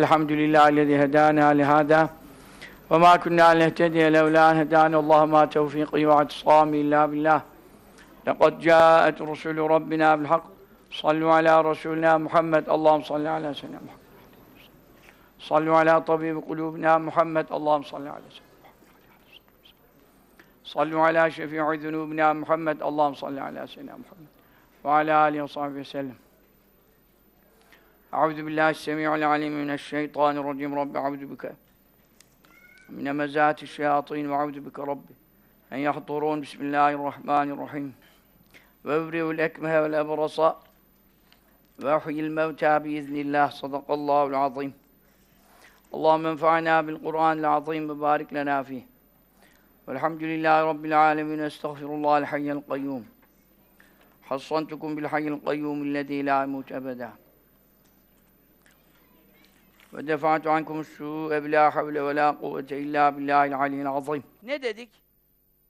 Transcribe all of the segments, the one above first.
الحمد لله الذي هدانا لهذا وما كنا لنهتدي لولا أن هدانا الله ما توفيقي واعتصامي إلا بالله. لقد جاءت رسل ربنا بالحق. صلوا على رسولنا محمد. اللهم صل على سيدنا محمد. صلوا على طبيب قلوبنا محمد. اللهم صل على سيدنا محمد. صلوا على شفيع ذنوبنا محمد. اللهم صل على سيدنا محمد. وعلى آله وصحبه وسلم. أعوذ بالله السميع العليم من الشيطان الرجيم. رب أعوذ بك من مزات الشياطين وأعوذ بك رب أن يحضرون. بسم الله الرحمن الرحيم. وأبرئ الأكمه والأبرص وأحيي الموتى بإذن الله. صدق الله العظيم. اللهم انفعنا بالقرآن العظيم وبارك لنا فيه. والحمد لله رب العالمين. أستغفر الله الحي القيوم. حصنتكم بالحي القيوم الذي لا يموت أبدا. ve defa'tu ankum su'e bi havle ve la kuvvete illa billahil aliyyil azim. Ne dedik?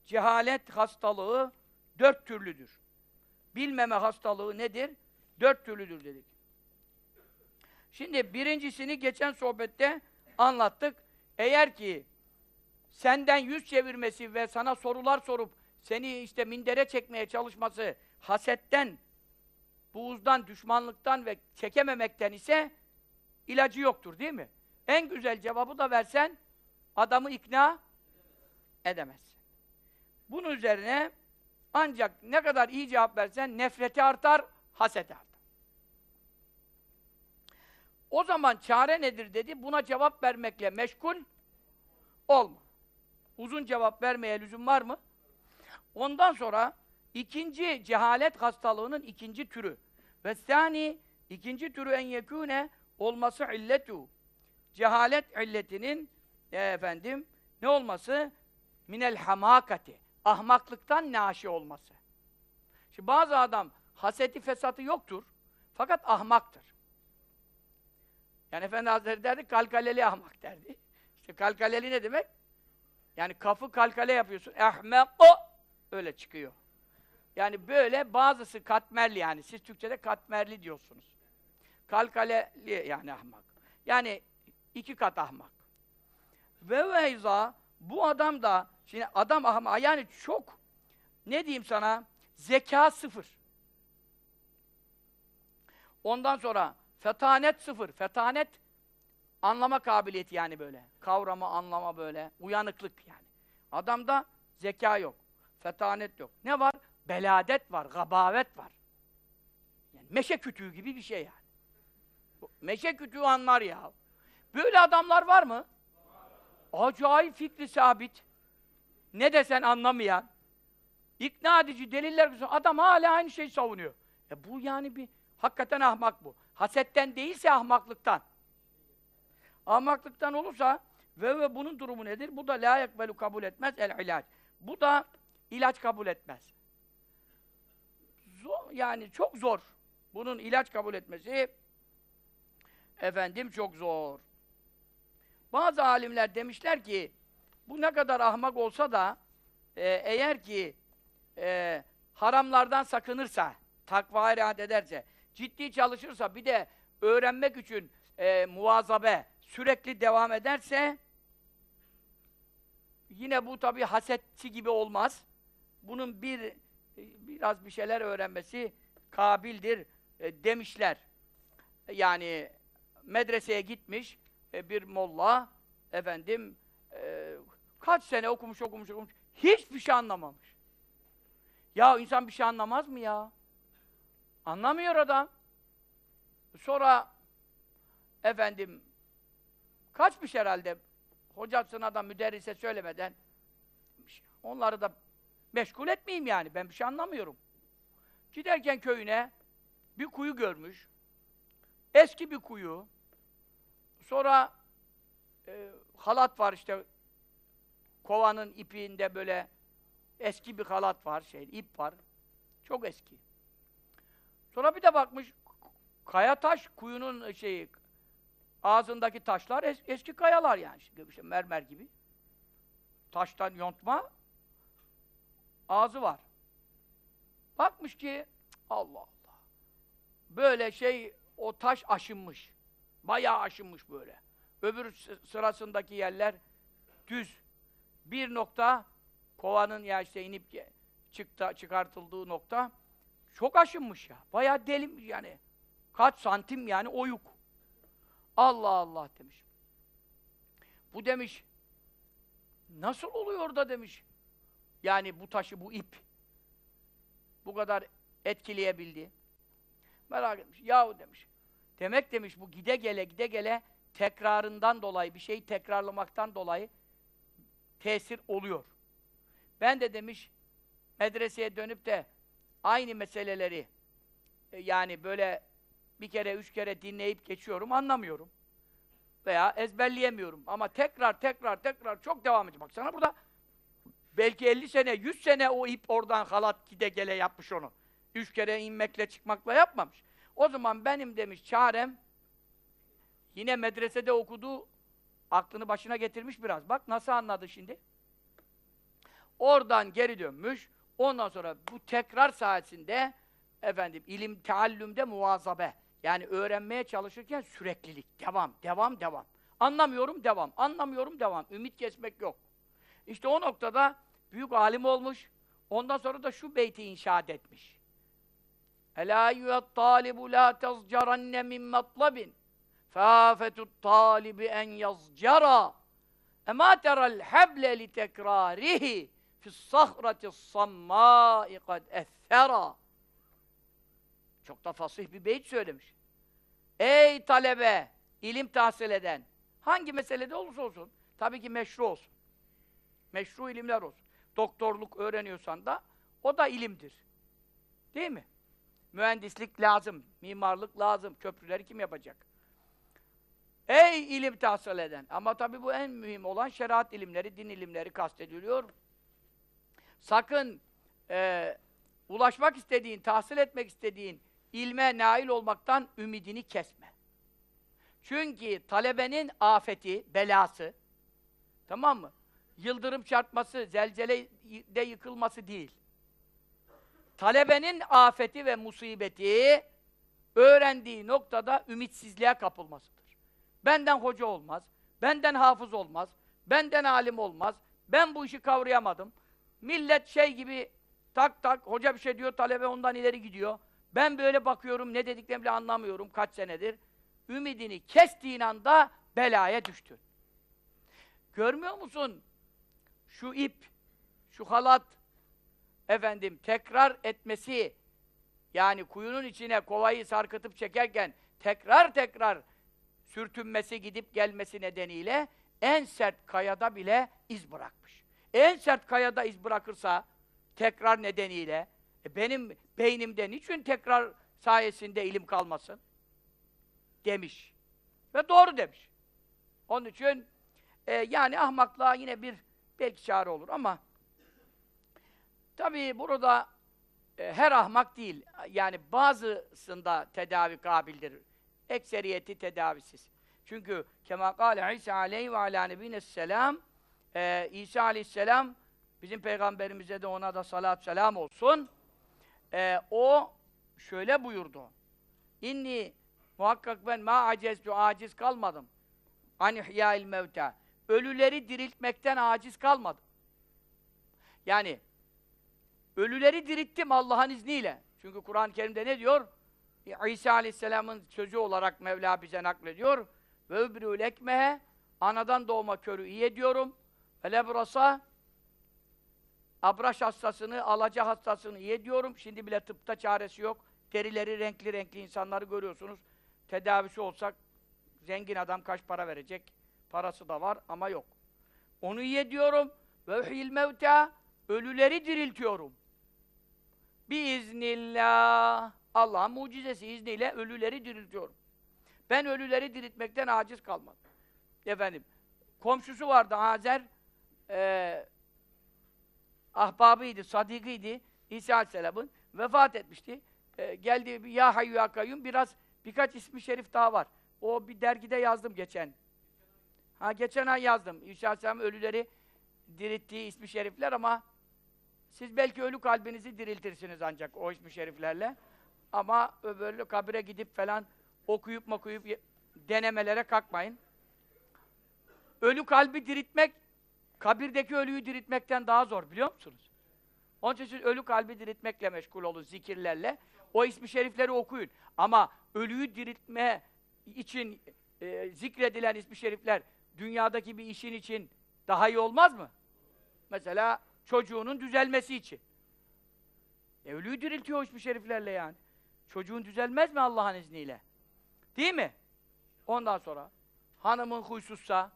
Cehalet hastalığı dört türlüdür. Bilmeme hastalığı nedir? Dört türlüdür dedik. Şimdi birincisini geçen sohbette anlattık. Eğer ki senden yüz çevirmesi ve sana sorular sorup seni işte mindere çekmeye çalışması hasetten, buğuzdan, düşmanlıktan ve çekememekten ise ilacı yoktur değil mi? En güzel cevabı da versen adamı ikna edemezsin. Bunun üzerine ancak ne kadar iyi cevap versen nefreti artar, haseti artar. O zaman çare nedir dedi, buna cevap vermekle meşgul olma. Uzun cevap vermeye lüzum var mı? Ondan sonra ikinci cehalet hastalığının ikinci türü. Ve sani ikinci türü en yekûne olması illetu. Cehalet illetinin e, efendim ne olması? Minel hamakati. Ahmaklıktan naşi olması. Şimdi bazı adam haseti fesatı yoktur. Fakat ahmaktır. Yani Efendi Hazretleri derdi kalkaleli ahmak derdi. İşte kalkaleli ne demek? Yani kafı kalkale yapıyorsun. Ehmeko öyle çıkıyor. Yani böyle bazısı katmerli yani. Siz Türkçe'de katmerli diyorsunuz. Kalkaleli yani ahmak. Yani iki kat ahmak. Ve veyza bu adam da şimdi adam ahmak yani çok ne diyeyim sana zeka sıfır. Ondan sonra fetanet sıfır. Fetanet anlama kabiliyeti yani böyle. Kavrama, anlama böyle. Uyanıklık yani. Adamda zeka yok. Fetanet yok. Ne var? Beladet var, gabavet var. Yani meşe kütüğü gibi bir şey yani. Meşe kütüğü anlar ya. Böyle adamlar var mı? Acayip fikri sabit. Ne desen anlamayan. İkna edici deliller adam hala aynı şeyi savunuyor. E bu yani bir hakikaten ahmak bu. Hasetten değilse ahmaklıktan. Ahmaklıktan olursa ve ve bunun durumu nedir? Bu da la yekbelu kabul etmez el ilaç. Bu da ilaç kabul etmez. Zor, yani çok zor. Bunun ilaç kabul etmesi efendim çok zor. Bazı alimler demişler ki bu ne kadar ahmak olsa da e, eğer ki e, haramlardan sakınırsa, takvaya riayet ederse, ciddi çalışırsa, bir de öğrenmek için e, muvazabe sürekli devam ederse yine bu tabi hasetçi gibi olmaz. Bunun bir biraz bir şeyler öğrenmesi kabildir e, demişler. Yani medreseye gitmiş e, bir molla efendim e, kaç sene okumuş okumuş okumuş hiçbir şey anlamamış. Ya insan bir şey anlamaz mı ya? Anlamıyor adam. Sonra efendim kaçmış herhalde hocasına da müderrise söylemeden onları da meşgul etmeyeyim yani. Ben bir şey anlamıyorum. Giderken köyüne bir kuyu görmüş. Eski bir kuyu. Sonra e, halat var işte kovanın ipinde böyle eski bir halat var, şey, ip var. Çok eski. Sonra bir de bakmış kaya taş kuyunun şeyi ağzındaki taşlar es eski kayalar yani işte mermer gibi. Taştan yontma ağzı var. Bakmış ki Allah Allah. Böyle şey o taş aşınmış. Bayağı aşınmış böyle. Öbür sı- sırasındaki yerler düz. Bir nokta kovanın ya işte inip çıktı, çıkartıldığı nokta çok aşınmış ya. Bayağı delim yani. Kaç santim yani oyuk. Allah Allah demiş. Bu demiş nasıl oluyor da demiş. Yani bu taşı, bu ip bu kadar etkileyebildi. Merak etmiş. Yahu demiş. Demek demiş bu gide gele gide gele tekrarından dolayı bir şeyi tekrarlamaktan dolayı tesir oluyor. Ben de demiş medreseye dönüp de aynı meseleleri e, yani böyle bir kere üç kere dinleyip geçiyorum anlamıyorum. Veya ezberleyemiyorum. Ama tekrar tekrar tekrar çok devam ediyor. Baksana burada belki 50 sene, 100 sene o ip oradan halat gide gele yapmış onu. Üç kere inmekle çıkmakla yapmamış. O zaman benim demiş çarem yine medresede okudu aklını başına getirmiş biraz. Bak nasıl anladı şimdi? Oradan geri dönmüş. Ondan sonra bu tekrar sayesinde efendim ilim teallümde muvazabe. Yani öğrenmeye çalışırken süreklilik, devam, devam, devam. Anlamıyorum, devam. Anlamıyorum, devam. Ümit kesmek yok. İşte o noktada büyük alim olmuş. Ondan sonra da şu beyti inşaat etmiş. Ela eyyühet talibu la tezcarenne min matlabin fâfetut talibi en yazcara emâ terel heble li tekrârihi fi's-sahrati sammâi kad ethera Çok da fasih bir beyt söylemiş. Ey talebe, ilim tahsil eden, hangi meselede olursa olsun, tabii ki meşru olsun. Meşru ilimler olsun. Doktorluk öğreniyorsan da o da ilimdir. Değil mi? Mühendislik lazım, mimarlık lazım. Köprüleri kim yapacak? Ey ilim tahsil eden! Ama tabii bu en mühim olan şeriat ilimleri, din ilimleri kastediliyor. Sakın e, ulaşmak istediğin, tahsil etmek istediğin ilme nail olmaktan ümidini kesme. Çünkü talebenin afeti, belası, tamam mı? Yıldırım çarpması, zelzelede yıkılması değil. Talebenin afeti ve musibeti öğrendiği noktada ümitsizliğe kapılmasıdır. Benden hoca olmaz, benden hafız olmaz, benden alim olmaz, ben bu işi kavrayamadım. Millet şey gibi tak tak, hoca bir şey diyor, talebe ondan ileri gidiyor. Ben böyle bakıyorum, ne dediklerini bile anlamıyorum kaç senedir. Ümidini kestiğin anda belaya düştün. Görmüyor musun? Şu ip, şu halat, efendim tekrar etmesi, yani kuyunun içine kovayı sarkıtıp çekerken tekrar tekrar sürtünmesi, gidip gelmesi nedeniyle en sert kayada bile iz bırakmış. En sert kayada iz bırakırsa tekrar nedeniyle e benim beynimde niçin tekrar sayesinde ilim kalmasın? Demiş. Ve doğru demiş. Onun için e, yani ahmaklığa yine bir belki çare olur ama tabii burada e, her ahmak değil. Yani bazısında tedavi kabildir. Ekseriyeti tedavisiz. Çünkü kema kâle İsa aleyhi ve alâ nebînes selam e, İsa aleyhisselam bizim peygamberimize de ona da salat selam olsun. E, o şöyle buyurdu. İnni muhakkak ben ma aceztu aciz kalmadım. An ihyâil mevtâ. Ölüleri diriltmekten aciz kalmadım. Yani ölüleri dirittim Allah'ın izniyle. Çünkü Kur'an-ı Kerim'de ne diyor? İsa Aleyhisselam'ın sözü olarak Mevla bize naklediyor. Ve öbrül ekmehe anadan doğma körü iyi ediyorum. Ve lebrasa abraş hastasını, alaca hastasını iyi ediyorum. Şimdi bile tıpta çaresi yok. Derileri renkli renkli insanları görüyorsunuz. Tedavisi olsak zengin adam kaç para verecek? Parası da var ama yok. Onu iyi ediyorum. Ve uhil mevta ölüleri diriltiyorum. Biiznillah. Allah'ın mucizesi izniyle ölüleri diriltiyorum. Ben ölüleri diriltmekten aciz kalmadım. Efendim, komşusu vardı Azer, e, ahbabıydı, sadikiydi, İsa Aleyhisselam'ın vefat etmişti. E, geldi, ya hayyu ya kayyum, biraz, birkaç ismi şerif daha var. O bir dergide yazdım geçen. Ha geçen ay yazdım. İsa Aleyhisselam ölüleri dirilttiği ismi şerifler ama siz belki ölü kalbinizi diriltirsiniz ancak o ismi şeriflerle. Ama böyle kabire gidip falan okuyup makuyup denemelere kalkmayın. Ölü kalbi diriltmek, kabirdeki ölüyü diriltmekten daha zor biliyor musunuz? Onun için siz ölü kalbi diriltmekle meşgul olun, zikirlerle. O ismi şerifleri okuyun. Ama ölüyü diriltme için e, zikredilen ismi şerifler dünyadaki bir işin için daha iyi olmaz mı? Mesela çocuğunun düzelmesi için. E, ölüyü diriltiyor ismi şeriflerle yani. Çocuğun düzelmez mi Allah'ın izniyle? Değil mi? Ondan sonra hanımın huysuzsa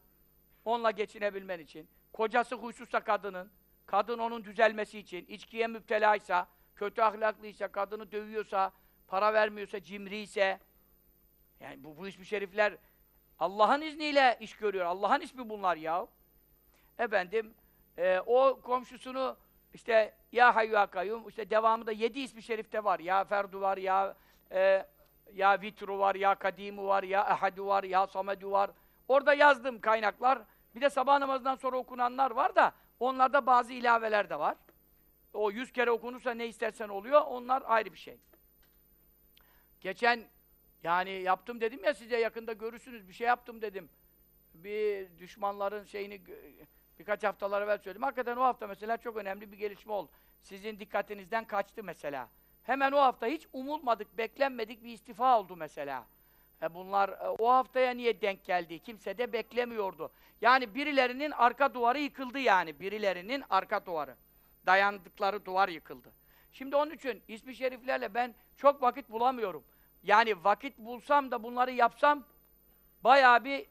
onunla geçinebilmen için, kocası huysuzsa kadının, kadın onun düzelmesi için, içkiye müptelaysa, kötü ahlaklıysa, kadını dövüyorsa, para vermiyorsa, cimriyse, yani bu, bu ismi şerifler Allah'ın izniyle iş görüyor. Allah'ın ismi bunlar ya. Efendim, e, o komşusunu işte ya hayyu ya işte devamı da yedi ismi şerifte var. Ya ferdu var, ya e, ya vitru var, ya kadimu var, ya ehadu var, ya samedu var. Orada yazdım kaynaklar. Bir de sabah namazından sonra okunanlar var da onlarda bazı ilaveler de var. O yüz kere okunursa ne istersen oluyor. Onlar ayrı bir şey. Geçen yani yaptım dedim ya size yakında görürsünüz bir şey yaptım dedim. Bir düşmanların şeyini birkaç haftalar evvel söyledim. Hakikaten o hafta mesela çok önemli bir gelişme oldu. Sizin dikkatinizden kaçtı mesela. Hemen o hafta hiç umulmadık, beklenmedik bir istifa oldu mesela. E bunlar e, o haftaya niye denk geldi? Kimse de beklemiyordu. Yani birilerinin arka duvarı yıkıldı yani. Birilerinin arka duvarı. Dayandıkları duvar yıkıldı. Şimdi onun için ismi şeriflerle ben çok vakit bulamıyorum. Yani vakit bulsam da bunları yapsam bayağı bir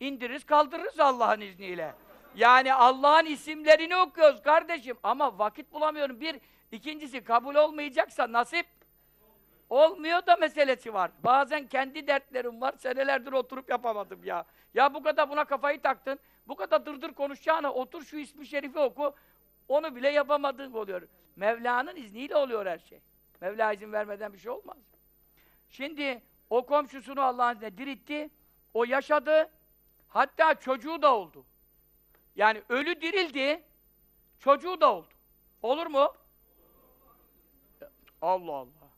indiririz kaldırırız Allah'ın izniyle. Yani Allah'ın isimlerini okuyoruz kardeşim ama vakit bulamıyorum. Bir, ikincisi kabul olmayacaksa nasip olmuyor da meselesi var. Bazen kendi dertlerim var, senelerdir oturup yapamadım ya. Ya bu kadar buna kafayı taktın, bu kadar dırdır konuşacağına otur şu ismi şerifi oku, onu bile yapamadığın oluyor. Mevla'nın izniyle oluyor her şey. Mevla izin vermeden bir şey olmaz. Şimdi o komşusunu Allah'ın izniyle diritti, o yaşadı, hatta çocuğu da oldu. Yani ölü dirildi, çocuğu da oldu. Olur mu? Allah Allah.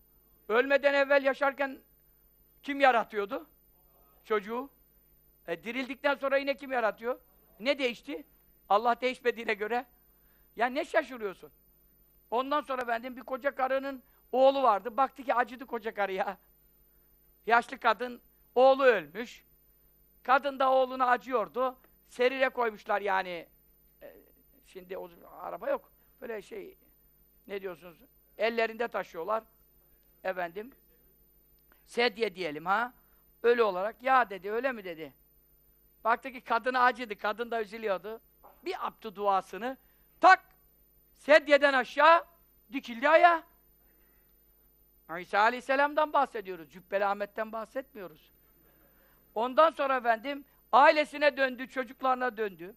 Ölmeden evvel yaşarken kim yaratıyordu? Çocuğu. E, dirildikten sonra yine kim yaratıyor? Ne değişti? Allah değişmediğine göre. Ya ne şaşırıyorsun? Ondan sonra benden bir koca karının oğlu vardı. Baktı ki acıdı koca karıya. Yaşlı kadın, oğlu ölmüş. Kadın da oğluna acıyordu. Serire koymuşlar yani. E, şimdi o araba yok. Böyle şey, ne diyorsunuz? Ellerinde taşıyorlar. Efendim, sedye diyelim ha. Ölü olarak, ya dedi, öyle mi dedi. Baktı ki kadına acıdı, kadın da üzülüyordu. Bir yaptı duasını, tak! Sedyeden aşağı, dikildi ayağa. İsa Aleyhisselam'dan bahsediyoruz, Cübbeli Ahmet'ten bahsetmiyoruz. Ondan sonra efendim, ailesine döndü, çocuklarına döndü.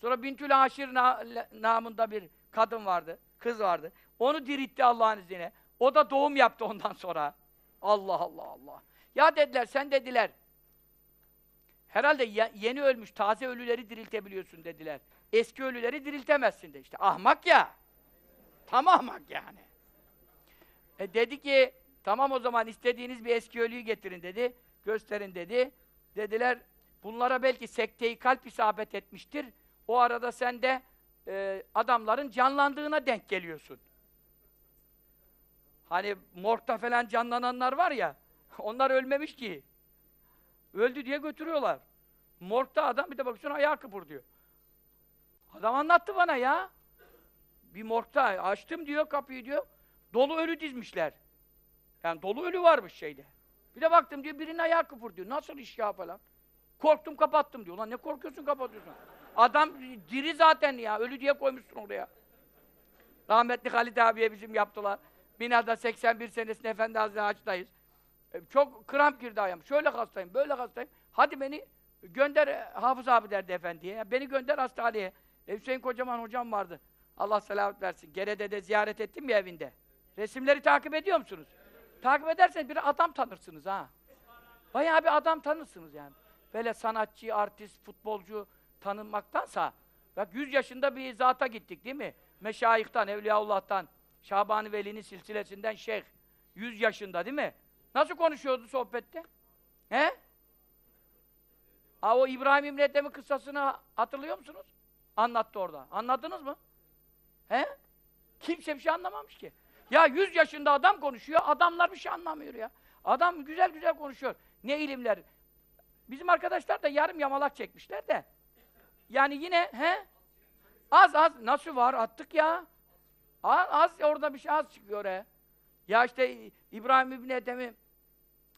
Sonra Bintül Aşir na namında bir kadın vardı, kız vardı. Onu diritti Allah'ın izniyle. O da doğum yaptı ondan sonra. Allah Allah Allah. Ya dediler, sen dediler. Herhalde ye- yeni ölmüş, taze ölüleri diriltebiliyorsun dediler. Eski ölüleri diriltemezsin de işte. Ahmak ya. Tam ahmak yani. E dedi ki, tamam o zaman istediğiniz bir eski ölüyü getirin dedi. Gösterin dedi. Dediler, bunlara belki sekteyi kalp isabet etmiştir. O arada sen de e, adamların canlandığına denk geliyorsun. Hani morgda falan canlananlar var ya, onlar ölmemiş ki. Öldü diye götürüyorlar. Morgda adam bir de bakıyorsun ayağı kıpırdıyor. Adam anlattı bana ya. Bir morgda açtım diyor kapıyı diyor. Dolu ölü dizmişler. Yani dolu ölü varmış şeyde. Bir de baktım diyor birinin ayağı kıpırdıyor. Nasıl iş ya falan. Korktum kapattım diyor. Lan ne korkuyorsun kapatıyorsun. Adam diri zaten ya. Ölü diye koymuşsun oraya. Rahmetli Halit abiye bizim yaptılar. Binada 81 senesinde Efendi Hazretleri Hacı'dayız. E, Çok kramp girdi ayağım. Şöyle hastayım, böyle hastayım. Hadi beni gönder e, Hafız abi derdi efendiye. Ya Beni gönder hastaneye. E, Hüseyin Kocaman hocam vardı. Allah selamet versin. Gere'de de ziyaret ettim ya evinde. Resimleri takip ediyor musunuz? Takip ederseniz bir adam tanırsınız ha. Bayağı bir adam tanırsınız yani. Böyle sanatçı, artist, futbolcu tanınmaktansa bak 100 yaşında bir zata gittik değil mi? Meşayihtan, Evliyaullah'tan, Şaban-ı Veli'nin silsilesinden şeyh. 100 yaşında değil mi? Nasıl konuşuyordu sohbette? He? Ha o İbrahim İbni Ethem'in kıssasını hatırlıyor musunuz? Anlattı orada. Anladınız mı? He? Kimse bir şey anlamamış ki. Ya 100 yaşında adam konuşuyor, adamlar bir şey anlamıyor ya. Adam güzel güzel konuşuyor. Ne ilimler. Bizim arkadaşlar da yarım yamalak çekmişler de. Yani yine he? Az az nasıl var attık ya. Az, az orada bir şey az çıkıyor he. Ya işte İbrahim İbni Ethem'i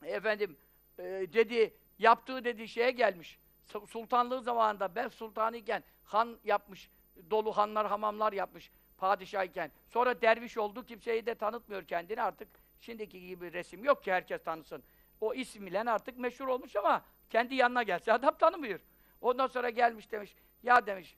efendim e, dedi yaptığı dediği şeye gelmiş. Su- Sultanlığı zamanında ben sultanı iken han yapmış. Dolu hanlar, hamamlar yapmış padişah iken. Sonra derviş oldu. Kimseyi de tanıtmıyor kendini artık. Şimdiki gibi resim yok ki herkes tanısın. O isim artık meşhur olmuş ama kendi yanına gelse adam tanımıyor. Ondan sonra gelmiş demiş. Ya demiş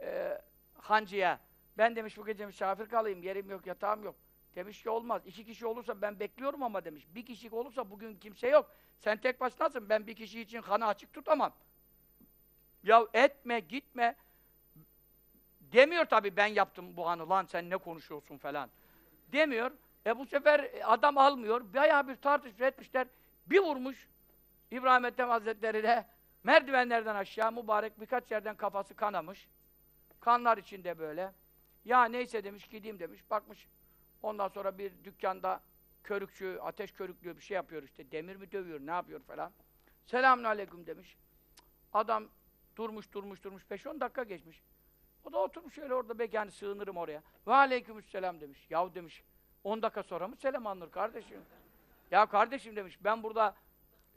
e, hancıya ben demiş bu gece misafir kalayım. Yerim yok, yatağım yok. Demiş ki olmaz. İki kişi olursa ben bekliyorum ama demiş. Bir kişi olursa bugün kimse yok. Sen tek başınasın. Ben bir kişi için kanı açık tutamam. Ya etme, gitme. Demiyor tabii ben yaptım bu hanı lan sen ne konuşuyorsun falan. Demiyor. E bu sefer adam almıyor. Bayağı bir tartışma etmişler. Bir vurmuş İbrahim Ethem Hazretleri de merdivenlerden aşağı mübarek birkaç yerden kafası kanamış. Kanlar içinde böyle. Ya neyse demiş gideyim demiş. Bakmış ondan sonra bir dükkanda körükçü, ateş körüklüyor bir şey yapıyor işte. Demir mi dövüyor, ne yapıyor falan. Selamünaleyküm demiş. Adam durmuş durmuş durmuş 5-10 dakika geçmiş. O da oturmuş şöyle orada belki yani sığınırım oraya. Ve aleykümselam demiş. Yahu demiş 10 dakika sonra mı selam alınır kardeşim? ya kardeşim demiş ben burada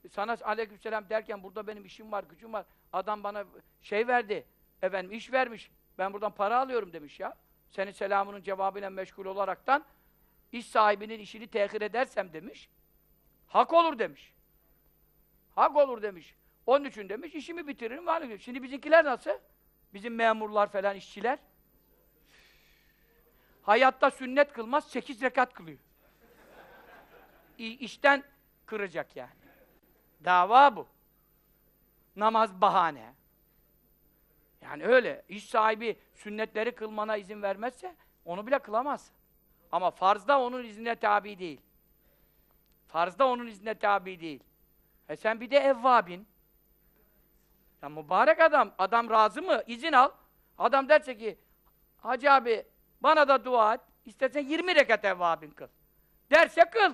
sana aleykümselam derken burada benim işim var, gücüm var. Adam bana şey verdi. Efendim iş vermiş. Ben buradan para alıyorum demiş ya. Senin selamının cevabıyla meşgul olaraktan iş sahibinin işini tehir edersem demiş. Hak olur demiş. Hak olur demiş. Onun için demiş işimi bitiririm. aleyküm. Şimdi bizimkiler nasıl? Bizim memurlar falan işçiler. Hayatta sünnet kılmaz, sekiz rekat kılıyor. İşten kıracak yani. Dava bu. Namaz bahane. Yani öyle. İş sahibi sünnetleri kılmana izin vermezse onu bile kılamaz. Ama farzda onun iznine tabi değil. Farzda onun iznine tabi değil. E sen bir de evvabin. Ya mübarek adam, adam razı mı? İzin al. Adam derse ki, Hacı abi bana da dua et, istersen 20 rekat evvabin kıl. Derse kıl.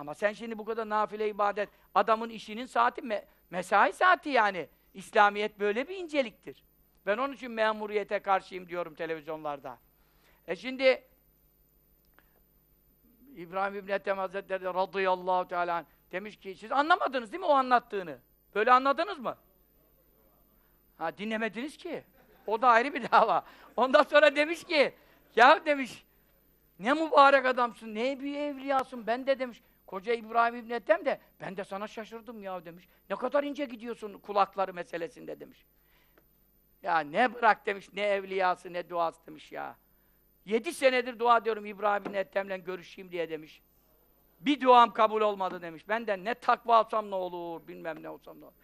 Ama sen şimdi bu kadar nafile ibadet, adamın işinin saati, me mesai saati yani. İslamiyet böyle bir inceliktir. Ben onun için memuriyete karşıyım diyorum televizyonlarda. E şimdi İbrahim İbni Ethem Hazretleri de radıyallahu teala demiş ki siz anlamadınız değil mi o anlattığını? Böyle anladınız mı? Ha dinlemediniz ki. O da ayrı bir dava. Ondan sonra demiş ki ya demiş ne mübarek adamsın, ne bir evliyasın. Ben de demiş koca İbrahim İbni Ethem de ben de sana şaşırdım ya demiş. Ne kadar ince gidiyorsun kulakları meselesinde demiş. Ya ne bırak demiş, ne evliyası, ne duası demiş ya. Yedi senedir dua diyorum İbrahim İbni Ethem'le görüşeyim diye demiş. Bir duam kabul olmadı demiş. Benden ne takva alsam ne olur, bilmem ne olsam ne olur.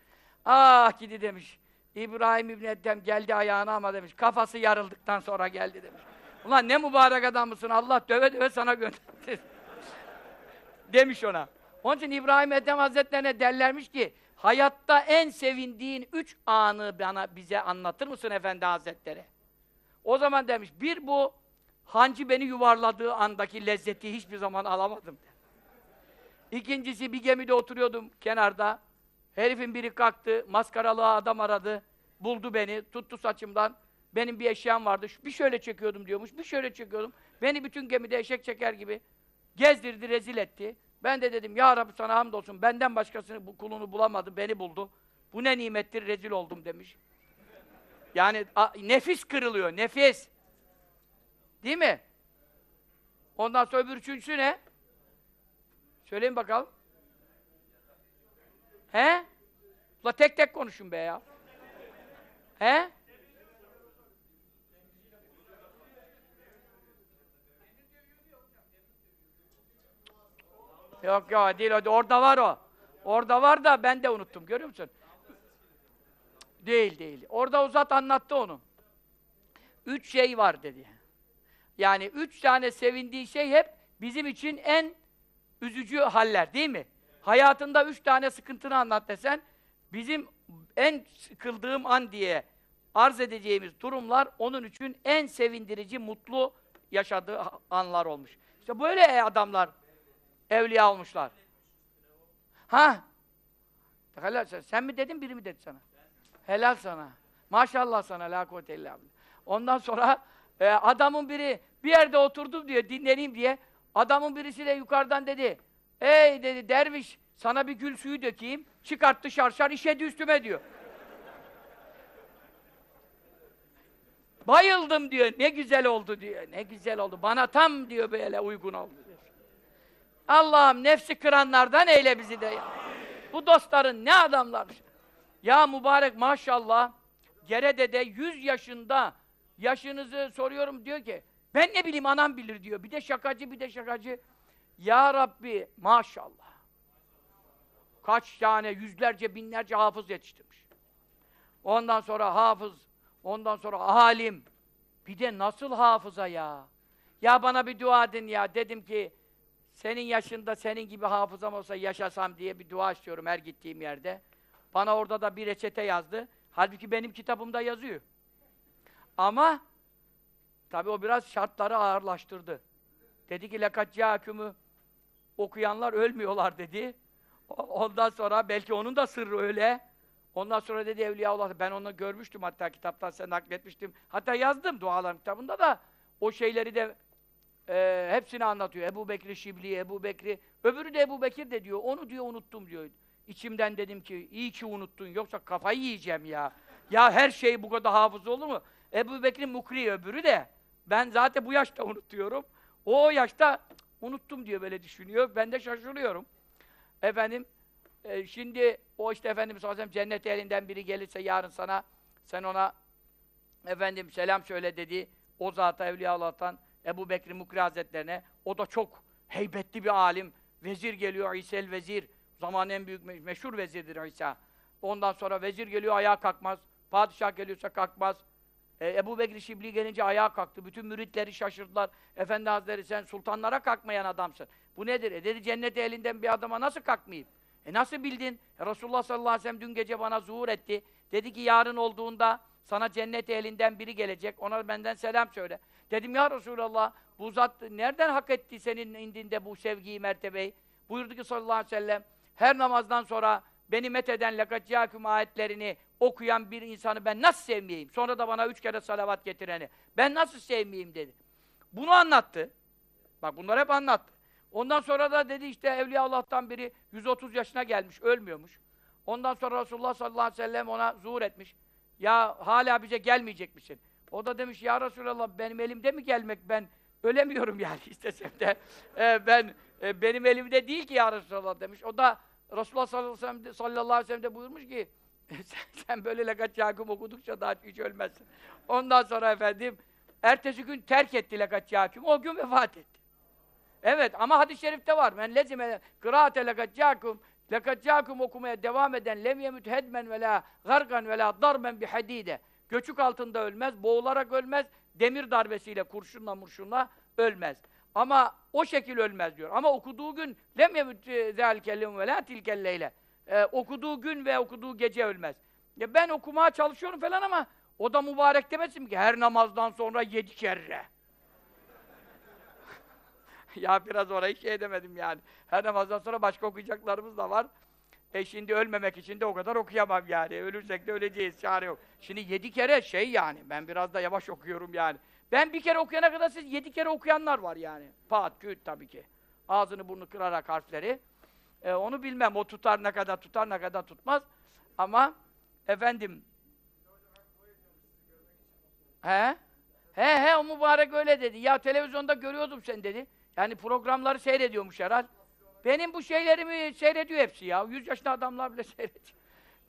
Ah gidi demiş. İbrahim İbni Ethem geldi ayağına ama demiş. Kafası yarıldıktan sonra geldi demiş. Ulan ne mübarek adam mısın Allah döve döve sana gönderdi. Demiş ona. Onun için İbrahim Ethem Hazretlerine derlermiş ki hayatta en sevindiğin üç anı bana bize anlatır mısın Efendi Hazretleri? O zaman demiş bir bu hancı beni yuvarladığı andaki lezzeti hiçbir zaman alamadım. İkincisi bir gemide oturuyordum kenarda. Herifin biri kalktı, maskaralı adam aradı. Buldu beni, tuttu saçımdan. Benim bir eşyam vardı. Bir şöyle çekiyordum diyormuş, bir şöyle çekiyordum. Beni bütün gemide eşek çeker gibi gezdirdi, rezil etti. Ben de dedim, Ya Rabbi sana hamdolsun, benden başkasını, bu kulunu bulamadı, beni buldu. Bu ne nimettir, rezil oldum demiş. Yani a, nefis kırılıyor, nefis. Değil mi? Ondan sonra öbür üçüncüsü ne? Söyleyin bakalım. He? La tek tek konuşun be ya. He? Yok yok değil o. Orada var o. Orada var da ben de unuttum. Görüyor musun? Değil değil. Orada uzat anlattı onu. Üç şey var dedi. Yani üç tane sevindiği şey hep bizim için en üzücü haller değil mi? Hayatında üç tane sıkıntını anlat desen, bizim en sıkıldığım an diye arz edeceğimiz durumlar onun için en sevindirici, mutlu yaşadığı anlar olmuş. İşte böyle adamlar evliya olmuşlar. Ha? Helal sana. Sen mi dedin, biri mi dedi sana? Helal sana. Maşallah sana, la kuvvete. Ondan sonra e, adamın biri bir yerde oturdum diyor, dinleneyim diye. Adamın birisi de yukarıdan dedi, ey dedi derviş, sana bir gül suyu dökeyim. Çıkarttı şarşar, işedi üstüme diyor. Bayıldım diyor, ne güzel oldu diyor, ne güzel oldu. Bana tam diyor böyle uygun oldu. Allah'ım nefsi kıranlardan eyle bizi de. Bu dostların ne adamlarmış. Ya mübarek maşallah, Gerede'de 100 yaşında yaşınızı soruyorum diyor ki, ben ne bileyim anam bilir diyor. Bir de şakacı, bir de şakacı. Ya Rabbi maşallah. Kaç tane, yüzlerce, binlerce hafız yetiştirmiş. Ondan sonra hafız, ondan sonra alim. Bir de nasıl hafıza ya? Ya bana bir dua edin ya. Dedim ki, senin yaşında senin gibi hafızam olsa yaşasam diye bir dua istiyorum her gittiğim yerde. Bana orada da bir reçete yazdı. Halbuki benim kitabımda yazıyor. Ama tabii o biraz şartları ağırlaştırdı. Dedi ki lekat hükümü okuyanlar ölmüyorlar dedi. Ondan sonra belki onun da sırrı öyle. Ondan sonra dedi Evliyaullah ben onu görmüştüm hatta kitaptan sen nakletmiştim. Hatta yazdım dualarım kitabında da o şeyleri de e, hepsini anlatıyor. Ebu Bekri Şibli, Ebu Bekri. Öbürü de Ebu Bekir de diyor. Onu diyor unuttum diyor. İçimden dedim ki iyi ki unuttun yoksa kafayı yiyeceğim ya. Ya her şey bu kadar hafız olur mu? Ebu Bekir'in mukri öbürü de. Ben zaten bu yaşta unutuyorum. O yaşta unuttum diyor böyle düşünüyor. Ben de şaşırıyorum. Efendim e, şimdi o işte Efendimiz sallallahu aleyhi ve sellem cennet elinden biri gelirse yarın sana sen ona efendim selam söyle dedi. O zata Evliya Allah'tan Ebu Bekir Mukri Hazretlerine. O da çok heybetli bir alim. Vezir geliyor İsel Vezir. Zaman en büyük me meşhur vezirdir İsa. Ondan sonra vezir geliyor ayağa kalkmaz. Padişah geliyorsa kalkmaz. E, Ebu Bekir Şibli gelince ayağa kalktı. Bütün müritleri şaşırdılar. Efendi Hazretleri sen sultanlara kalkmayan adamsın. Bu nedir? E dedi cenneti elinden bir adama nasıl kalkmayayım? E nasıl bildin? E, Resulullah sallallahu aleyhi ve sellem dün gece bana zuhur etti. Dedi ki yarın olduğunda sana cennet elinden biri gelecek. Ona benden selam söyle. Dedim ya Resulallah bu zat nereden hak etti senin indinde bu sevgiyi, mertebeyi? Buyurdu ki sallallahu aleyhi ve sellem her namazdan sonra beni metheden lekatcâküm ayetlerini okuyan bir insanı ben nasıl sevmeyeyim? Sonra da bana üç kere salavat getireni. Ben nasıl sevmeyeyim dedi. Bunu anlattı. Bak bunlar hep anlattı. Ondan sonra da dedi işte Evliya Allah'tan biri 130 yaşına gelmiş, ölmüyormuş. Ondan sonra Resulullah sallallahu aleyhi ve sellem ona zuhur etmiş. Ya hala bize gelmeyecek misin? O da demiş ya Resulallah benim elimde mi gelmek ben ölemiyorum yani istesem de. E, ben e, benim elimde değil ki ya Resulallah demiş. O da Resulullah sallallahu aleyhi ve sellem, de buyurmuş ki sen, sen böyle lekat yakım okudukça daha hiç ölmezsin. Ondan sonra efendim ertesi gün terk etti lekat yakım. O gün vefat etti. Evet ama hadis-i şerifte var. Men lezime kıraate lekat yakum lekat yakum okumaya devam eden lem yemut hedmen ve la gargan ve la darben bi hadide. Göçük altında ölmez, boğularak ölmez, demir darbesiyle, kurşunla murşunla ölmez. Ama o şekil ölmez diyor. Ama okuduğu gün lem yemut zelkellim ve la tilkelleyle. Ee, okuduğu gün ve okuduğu gece ölmez. Ya ben okumaya çalışıyorum falan ama o da mübarek demesin ki her namazdan sonra yedi kere. ya biraz orayı şey edemedim yani. Her namazdan sonra başka okuyacaklarımız da var. E şimdi ölmemek için de o kadar okuyamam yani. Ölürsek de öleceğiz, çare yok. Şimdi yedi kere şey yani, ben biraz da yavaş okuyorum yani. Ben bir kere okuyana kadar siz yedi kere okuyanlar var yani. Pat, küt tabii ki. Ağzını burnunu kırarak harfleri. E, onu bilmem, o tutar ne kadar tutar, ne kadar tutmaz. Ama efendim... He? He he, o mübarek öyle dedi. Ya televizyonda görüyordum sen dedi. Yani programları seyrediyormuş herhal. Benim bu şeylerimi seyrediyor hepsi ya. Yüz yaşında adamlar bile seyrediyor.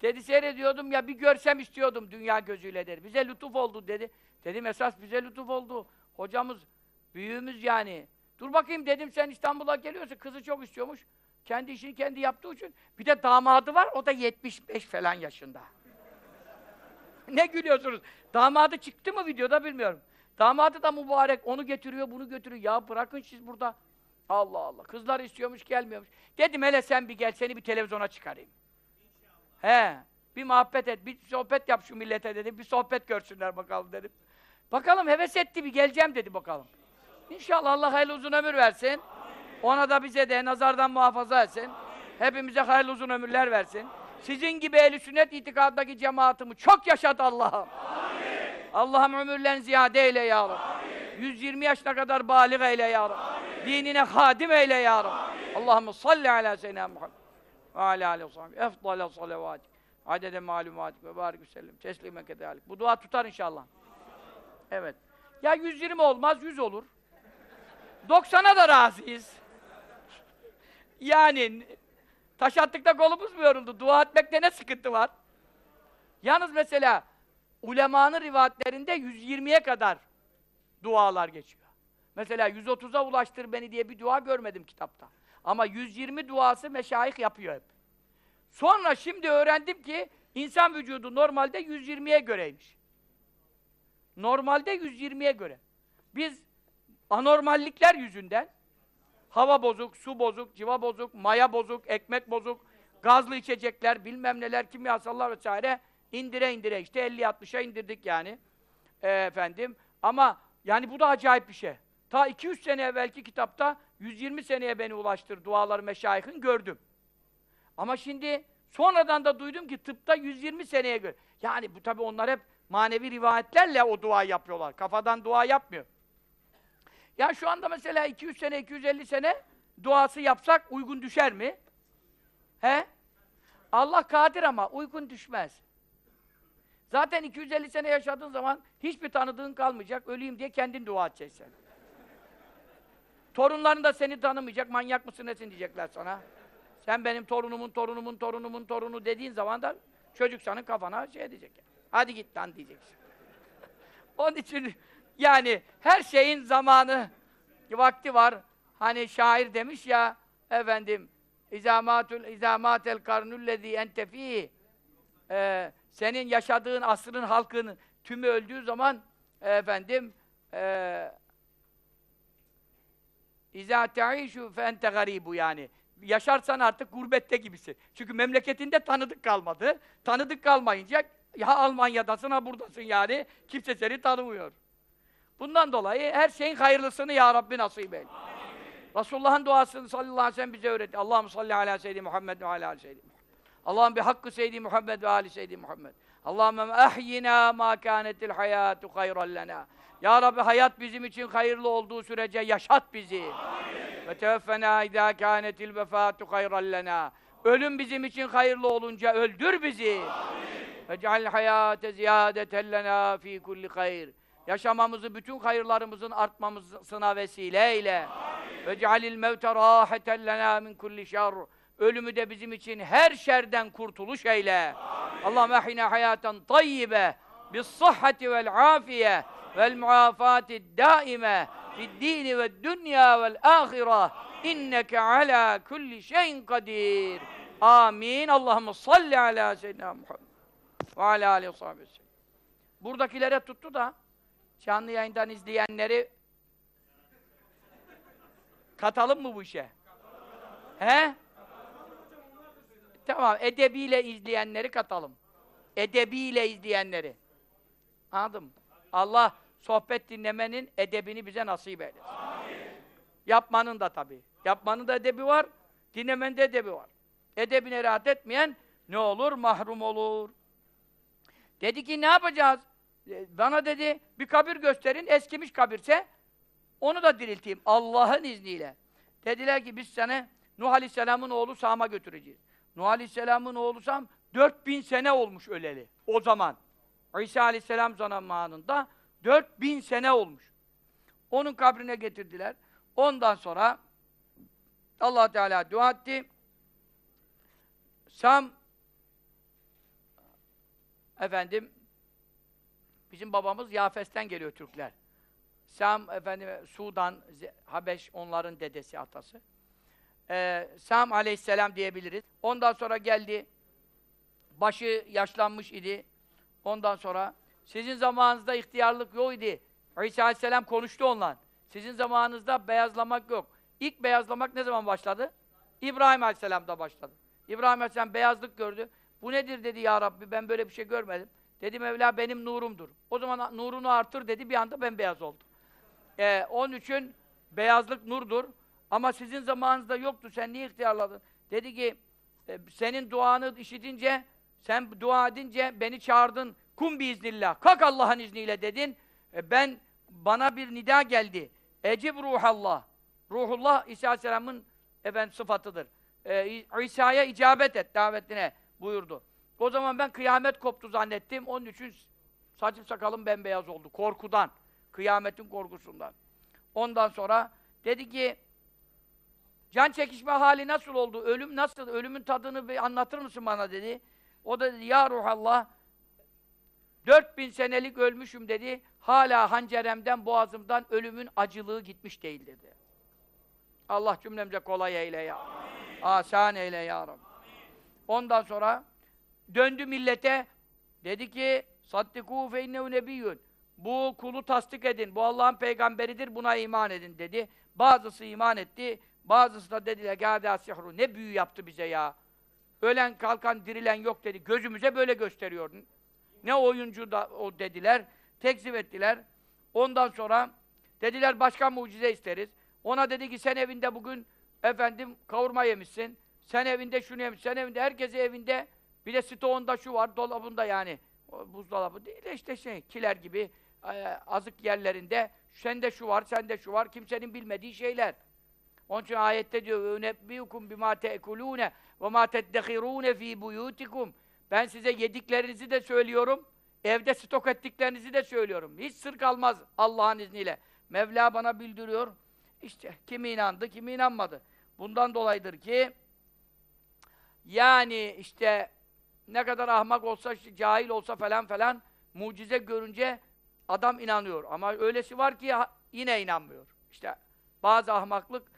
Dedi seyrediyordum ya bir görsem istiyordum dünya gözüyle dedi. Bize lütuf oldu dedi. Dedim esas bize lütuf oldu. Hocamız, büyüğümüz yani. Dur bakayım dedim sen İstanbul'a geliyorsun. Kızı çok istiyormuş. Kendi işini kendi yaptığı için. Bir de damadı var o da 75 falan yaşında. ne gülüyorsunuz? Damadı çıktı mı videoda bilmiyorum. Damadı da mübarek. Onu getiriyor, bunu götürüyor. Ya bırakın siz burada. Allah Allah. Kızlar istiyormuş, gelmiyormuş. Dedim hele sen bir gel, seni bir televizyona çıkarayım. İnşallah. He. Bir muhabbet et, bir sohbet yap şu millete dedim. Bir sohbet görsünler bakalım dedim. Bakalım heves etti bir geleceğim dedi bakalım. İnşallah Allah hayırlı uzun ömür versin. Ona da bize de nazardan muhafaza etsin. Hepimize hayırlı uzun ömürler versin. Sizin gibi ehl sünnet itikadındaki cemaatimi çok yaşat Allah'ım. Allah'ım ömürlerini ziyade eyle ya Rabbi. 120 yaşına kadar balik eyle ya Rabbi. Dinine hadim eyle ya Rabbi. Allahümme salli ala seyyidina Muhammed ve ala aleyhi ve sahbihi. Efdale salavatik. Adede malumatik ve barik ve sellem. Teslimen kedalik. Bu dua tutar inşallah. Evet. Ya 120 olmaz, 100 olur. 90'a da razıyız. Yani taş attıkta kolumuz mu yoruldu? Dua etmekte ne sıkıntı var? Yalnız mesela ulemanın rivayetlerinde 120'ye kadar dualar geçiyor. Mesela 130'a ulaştır beni diye bir dua görmedim kitapta. Ama 120 duası meşayih yapıyor hep. Sonra şimdi öğrendim ki insan vücudu normalde 120'ye göreymiş. Normalde 120'ye göre. Biz anormallikler yüzünden hava bozuk, su bozuk, civa bozuk, maya bozuk, ekmek bozuk, gazlı içecekler, bilmem neler, kimyasallar vesaire indire indire işte 50-60'a indirdik yani. Ee, efendim. Ama yani bu da acayip bir şey. Ta 200 sene evvelki kitapta 120 seneye beni ulaştır duaları meşayihin gördüm. Ama şimdi sonradan da duydum ki tıpta 120 seneye göre. Yani bu tabi onlar hep manevi rivayetlerle o dua yapıyorlar. Kafadan dua yapmıyor. Ya şu anda mesela 200 sene, 250 sene duası yapsak uygun düşer mi? He? Allah kadir ama uygun düşmez. Zaten 250 sene yaşadığın zaman hiçbir tanıdığın kalmayacak. Öleyim diye kendin dua edeceksin. Torunların da seni tanımayacak. Manyak mısın nesin diyecekler sana. Sen benim torunumun, torunumun, torunumun torunu dediğin zaman da çocuk senin kafana şey diyecek. Hadi git lan diyeceksin. Onun için yani her şeyin zamanı, vakti var. Hani şair demiş ya efendim İzamatul izamatel karnullezî ente ee, senin yaşadığın asrın halkının tümü öldüğü zaman efendim e, İzâ te'îşû fe ente garîbû yani. Yaşarsan artık gurbette gibisin. Çünkü memleketinde tanıdık kalmadı. Tanıdık kalmayınca ya Almanya'dasın ha buradasın yani. Kimse seni tanımıyor. Bundan dolayı her şeyin hayırlısını ya Rabbi nasip eyle. Resulullah'ın duasını sallallahu aleyhi ve sellem bize öğretti. Allahümme salli ala seyyidi Muhammed ve ala ali seyyidi Muhammed. Allah'ım bir hakkı seyyidi Muhammed ve ali seyyidi Muhammed. Allahümme ahyina ma kânetil hayâtu hayran lena. Ya Rabbi hayat bizim için hayırlı olduğu sürece yaşat bizi. Ve teveffena idâ kânetil vefâtu hayran. Ölüm bizim için hayırlı olunca öldür bizi. Vec'al hayâte ziyâdeten fî kulli hayr. Yaşamamızı bütün hayırlarımızın artmamızına vesile eyle. Vec'alil mevte râheten lenâ min kulli şer. Ölümü de bizim için her şerden kurtuluş eyle. Allahümme ahina hayaten tayyibe bis sıhhati vel afiye vel muafati daime fid dini ve dünya vel ahire inneke ala kulli şeyin kadir. Amin. Allahümme salli ala seyyidina Muhammed ve ala aleyhi sahibi. Buradakilere tuttu da canlı yayından izleyenleri katalım mı bu işe? He? Tamam, edebiyle izleyenleri katalım. Edebiyle izleyenleri. Anladın mı? Allah sohbet dinlemenin edebini bize nasip eylesin. Yapmanın da tabii. Yapmanın da edebi var, dinlemenin de edebi var. Edebine rahat etmeyen ne olur? Mahrum olur. Dedi ki ne yapacağız? E, Bana dedi bir kabir gösterin, eskimiş kabirse onu da dirilteyim Allah'ın izniyle. Dediler ki biz seni Nuh Aleyhisselam'ın oğlu Sam'a götüreceğiz. Nuh Aleyhisselam'ın oğlu Sam 4000 sene olmuş öleli o zaman. İsa Aleyhisselam zamanında 4000 sene olmuş. Onun kabrine getirdiler. Ondan sonra Allah Teala dua etti. Sam efendim bizim babamız Yafes'ten geliyor Türkler. Sam efendim Sudan, Habeş onların dedesi, atası. Ee, Sam aleyhisselam diyebiliriz. Ondan sonra geldi. Başı yaşlanmış idi. Ondan sonra sizin zamanınızda ihtiyarlık yok idi. İsa aleyhisselam konuştu onunla. Sizin zamanınızda beyazlamak yok. İlk beyazlamak ne zaman başladı? İbrahim aleyhisselam'da başladı. İbrahim aleyhisselam beyazlık gördü. Bu nedir dedi ya Rabbi ben böyle bir şey görmedim. Dedi Mevla benim nurumdur. O zaman nurunu artır dedi bir anda bembeyaz oldu. Ee, onun için beyazlık nurdur. Ama sizin zamanınızda yoktu. Sen niye ihtiyarladın? Dedi ki e, senin duanı işitince sen dua edince beni çağırdın. Kum biiznillah. Kalk Allah'ın izniyle dedin. E, ben bana bir nida geldi. Ecib ruhallah. Ruhullah İsa Aleyhisselam'ın efendim sıfatıdır. E, İsa'ya icabet et davetine buyurdu. O zaman ben kıyamet koptu zannettim. Onun için saçım sakalım bembeyaz oldu. Korkudan. Kıyametin korkusundan. Ondan sonra dedi ki can çekişme hali nasıl oldu? Ölüm nasıl? Ölümün tadını bir anlatır mısın bana dedi. O da dedi ya ruhallah 4000 senelik ölmüşüm dedi. Hala hanceremden, boğazımdan ölümün acılığı gitmiş değil dedi. Allah cümlemize kolay eyle ya. Asan eyle ya Rabbi. Ondan sonra döndü millete. Dedi ki Saddiku fe innehu nebiyyun. Bu kulu tasdik edin. Bu Allah'ın peygamberidir. Buna iman edin dedi. Bazısı iman etti. Bazısı da dediler gâdâ sihru. Ne büyü yaptı bize ya. Ölen kalkan dirilen yok dedi. Gözümüze böyle gösteriyor. Ne oyuncu da o dediler. Tekzip ettiler. Ondan sonra dediler başka mucize isteriz. Ona dedi ki sen evinde bugün efendim kavurma yemişsin. Sen evinde şunu yemişsin. Sen evinde herkese evinde bir de stoğunda şu var, dolabında yani. O buzdolabı değil de işte şey, kiler gibi e, azık yerlerinde sende şu var, sende şu var, kimsenin bilmediği şeyler. Onun için ayette diyor "Ünebbiukum bima te'kulune ve ma teddehirune fi buyutikum." Ben size yediklerinizi de söylüyorum, evde stok ettiklerinizi de söylüyorum. Hiç sır kalmaz Allah'ın izniyle. Mevla bana bildiriyor. İşte kimi inandı, kimi inanmadı. Bundan dolayıdır ki yani işte ne kadar ahmak olsa, cahil olsa falan falan mucize görünce adam inanıyor. Ama öylesi var ki yine inanmıyor. İşte bazı ahmaklık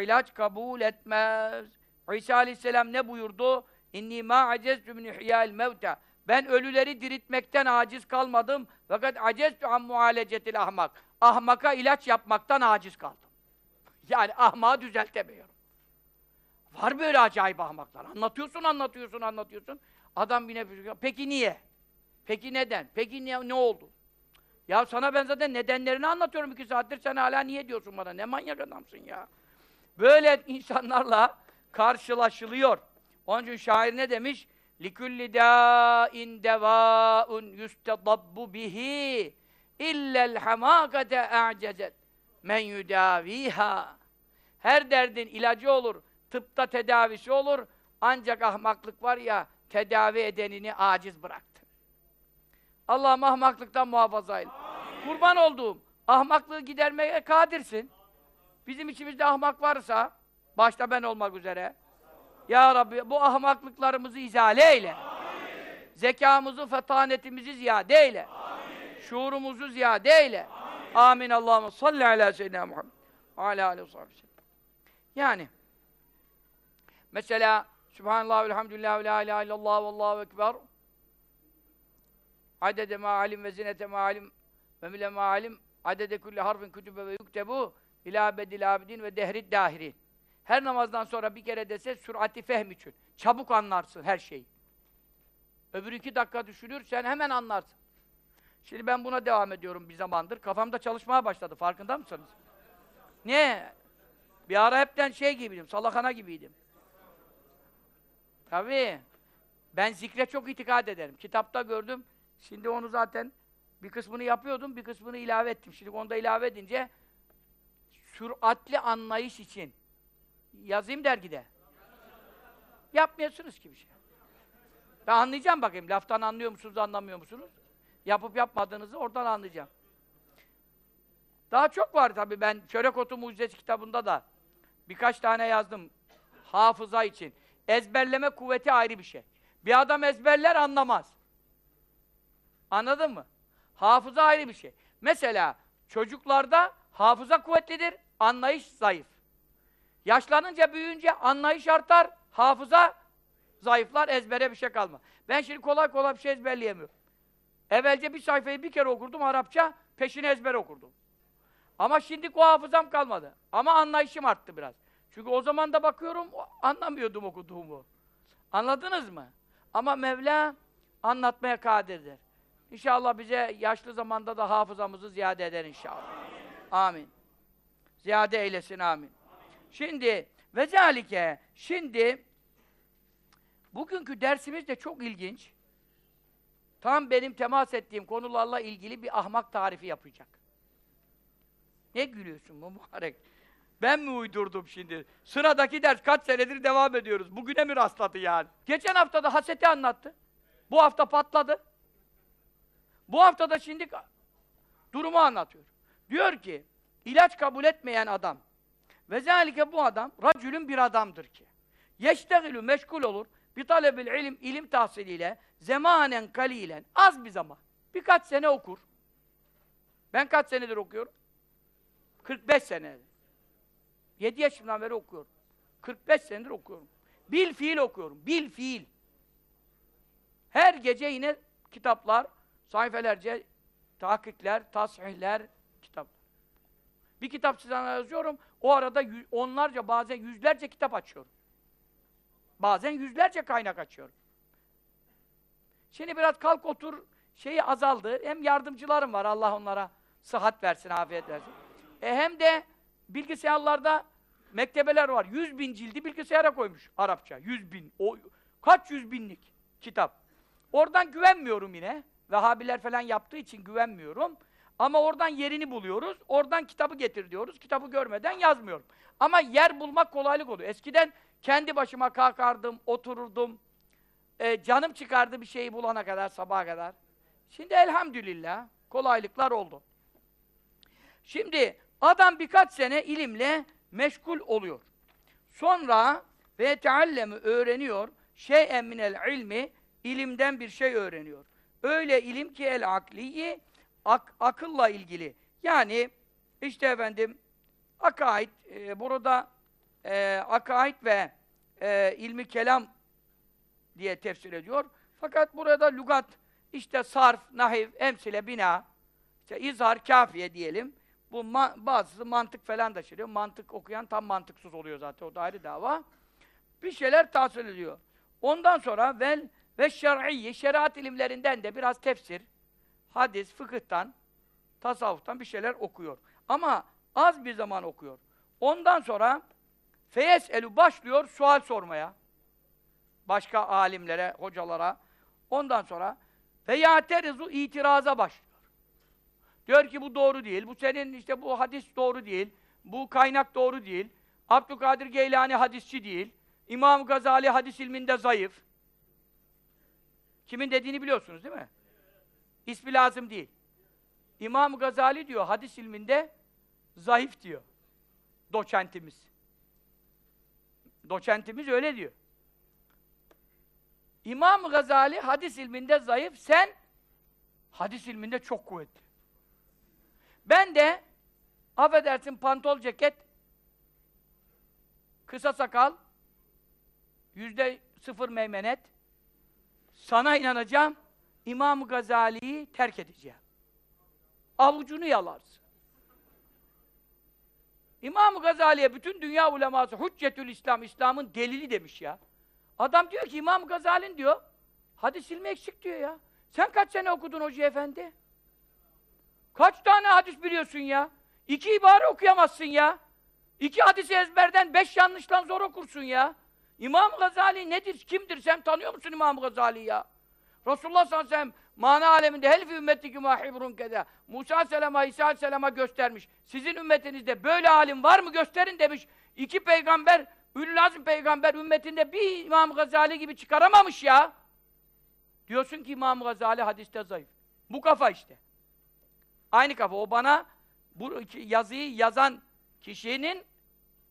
ilaç kabul etmez. İsa Aleyhisselam ne buyurdu? İnni ma aceztu min ihya'il mevta. Ben ölüleri diriltmekten aciz kalmadım. Fakat aceztu an muhalecetil ahmak. Ahmaka ilaç yapmaktan aciz kaldım. Yani ahmağı düzeltemiyorum. Var böyle acayip ahmaklar. Anlatıyorsun, anlatıyorsun, anlatıyorsun. Adam yine peki niye? Peki neden? Peki niye, ne oldu? Ya sana ben zaten nedenlerini anlatıyorum iki saattir. Sen hala niye diyorsun bana? Ne manyak adamsın ya. Böyle insanlarla karşılaşılıyor. Onun için şair ne demiş? لِكُلِّ دَاءٍ دَوَاءٌ يُسْتَضَبُّ بِهِ اِلَّا الْحَمَاقَةَ اَعْجَزَتْ men yudaviha. Her derdin ilacı olur, tıpta tedavisi olur. Ancak ahmaklık var ya, tedavi edenini aciz bıraktı. Allah'ım ahmaklıktan muhafaza eyle. Kurban olduğum, ahmaklığı gidermeye kadirsin. Bizim içimizde ahmak varsa, başta ben olmak üzere, ya Rabbi bu ahmaklıklarımızı izale eyle. Zekamızı, fetanetimizi ziyade eyle. Şuurumuzu ziyade eyle. Amin. Allahümme salli ala seyyidina Muhammed. Ala aleyhi ve. Yani mesela Subhanallah ve elhamdülillah ve la ilahe illallah ve allahu ekber adede ma alim ve zinete ma alim ve mile ma alim adede kulli harfin kütübe ve yuktebu ila bedil abidin ve dehrid dahirin. Her namazdan sonra bir kere dese sürati fehm için. Çabuk anlarsın her şeyi. Öbür iki dakika düşünür, sen hemen anlarsın. Şimdi ben buna devam ediyorum bir zamandır. Kafamda çalışmaya başladı. Farkında mısınız? Ne? Bir ara hepten şey gibiydim, salakana gibiydim. Tabii. Ben zikre çok itikad ederim. Kitapta gördüm. Şimdi onu zaten bir kısmını yapıyordum, bir kısmını ilave ettim. Şimdi onu da ilave edince süratli anlayış için yazayım dergide. Yapmıyorsunuz ki bir şey. Ben anlayacağım bakayım. Laftan anlıyor musunuz, anlamıyor musunuz? Yapıp yapmadığınızı oradan anlayacağım. Daha çok var tabii ben Çörek Otu Mucizesi kitabında da birkaç tane yazdım hafıza için. Ezberleme kuvveti ayrı bir şey. Bir adam ezberler anlamaz. Anladın mı? Hafıza ayrı bir şey. Mesela çocuklarda hafıza kuvvetlidir, anlayış zayıf. Yaşlanınca, büyüyünce anlayış artar, hafıza zayıflar, ezbere bir şey kalmaz. Ben şimdi kolay kolay bir şey ezberleyemiyorum. Evvelce bir sayfayı bir kere okurdum Arapça, peşini ezber okurdum. Ama şimdi o hafızam kalmadı. Ama anlayışım arttı biraz. Çünkü o zaman da bakıyorum, anlamıyordum okuduğumu. Anladınız mı? Ama Mevla anlatmaya kadirdir. İnşallah bize yaşlı zamanda da hafızamızı ziyade eder inşallah. Amin. Ziyade eylesin amin. Şimdi ve zalike şimdi bugünkü dersimiz de çok ilginç. Tam benim temas ettiğim konularla ilgili bir ahmak tarifi yapacak. Ne gülüyorsun bu mübarek? Ben mi uydurdum şimdi? Sıradaki ders kaç senedir devam ediyoruz. Bugüne mi rastladı yani? Geçen hafta da haseti anlattı. Bu hafta patladı. Bu hafta da şimdi durumu anlatıyor. Diyor ki, ilaç kabul etmeyen adam ve zalike bu adam, racülün bir adamdır ki. Yeştegilü meşgul olur, bir talebil ilim, ilim tahsiliyle, zemanen kalilen, az bir zaman, birkaç sene okur. Ben kaç senedir okuyorum? 45 senedir. 7 yaşımdan beri okuyorum. 45 senedir okuyorum. Bil fiil okuyorum. Bil fiil. Her gece yine kitaplar, sayfelerce tahkikler, tasihler, kitap. Bir kitap size yazıyorum, o arada onlarca, bazen yüzlerce kitap açıyorum. Bazen yüzlerce kaynak açıyorum. Şimdi biraz kalk otur şeyi azaldı. Hem yardımcılarım var, Allah onlara sıhhat versin, afiyet versin. E hem de bilgisayarlarda mektebeler var. Yüz bin cildi bilgisayara koymuş Arapça. Yüz bin. O, kaç yüz binlik kitap. Oradan güvenmiyorum yine. Vehhabiler falan yaptığı için güvenmiyorum. Ama oradan yerini buluyoruz. Oradan kitabı getir diyoruz. Kitabı görmeden yazmıyorum. Ama yer bulmak kolaylık oluyor. Eskiden kendi başıma kalkardım, otururdum. E, canım çıkardı bir şeyi bulana kadar, sabaha kadar. Şimdi elhamdülillah kolaylıklar oldu. Şimdi adam birkaç sene ilimle meşgul oluyor. Sonra ve teallemi öğreniyor. Şey'en minel ilmi ilimden bir şey öğreniyor. Öyle ilim ki el akliyi ak, akılla ilgili. Yani işte efendim akaid e, burada e, akaid ve e, ilmi kelam diye tefsir ediyor. Fakat burada lügat işte sarf, nahiv, emsile, bina, işte izhar, kafiye diyelim. Bu ma bazısı mantık falan da şiriyor. Mantık okuyan tam mantıksız oluyor zaten. O da ayrı dava. Bir şeyler tahsil ediyor. Ondan sonra vel ve şer'iyye, şeriat ilimlerinden de biraz tefsir, hadis, fıkıhtan, tasavvuftan bir şeyler okuyor. Ama az bir zaman okuyor. Ondan sonra feyes elu başlıyor sual sormaya. Başka alimlere, hocalara. Ondan sonra ve yaterizu itiraza başlıyor. Diyor ki bu doğru değil, bu senin işte bu hadis doğru değil, bu kaynak doğru değil, Abdülkadir Geylani hadisçi değil, İmam Gazali hadis ilminde zayıf. Kimin dediğini biliyorsunuz değil mi? İsmi lazım değil. İmam Gazali diyor hadis ilminde zayıf diyor. Doçentimiz. Doçentimiz öyle diyor. İmam Gazali hadis ilminde zayıf, sen hadis ilminde çok kuvvetli. Ben de affedersin pantol ceket, kısa sakal, yüzde sıfır meymenet, sana inanacağım, İmam Gazali'yi terk edeceğim. Avucunu yalarsın. İmam Gazali'ye bütün dünya uleması Hüccetül İslam, İslam'ın delili demiş ya. Adam diyor ki İmam Gazali'nin diyor, hadis ilmi eksik diyor ya. Sen kaç sene okudun Hoca Efendi? Kaç tane hadis biliyorsun ya? İki ibare okuyamazsın ya. İki hadisi ezberden beş yanlıştan zor okursun ya. İmam Gazali nedir, kimdir? Sen tanıyor musun İmam Gazali'yi ya? Resulullah sallallahu aleyhi ve sellem mana aleminde helfi ümmetiki mahibrun keda. Musa aleyhisselama, İsa aleyhisselama göstermiş. Sizin ümmetinizde böyle alim var mı gösterin demiş. İki peygamber, Ülül Azm peygamber ümmetinde bir İmam Gazali gibi çıkaramamış ya. Diyorsun ki İmam Gazali hadiste zayıf. Bu kafa işte. Aynı kafa. O bana bu yazıyı yazan kişinin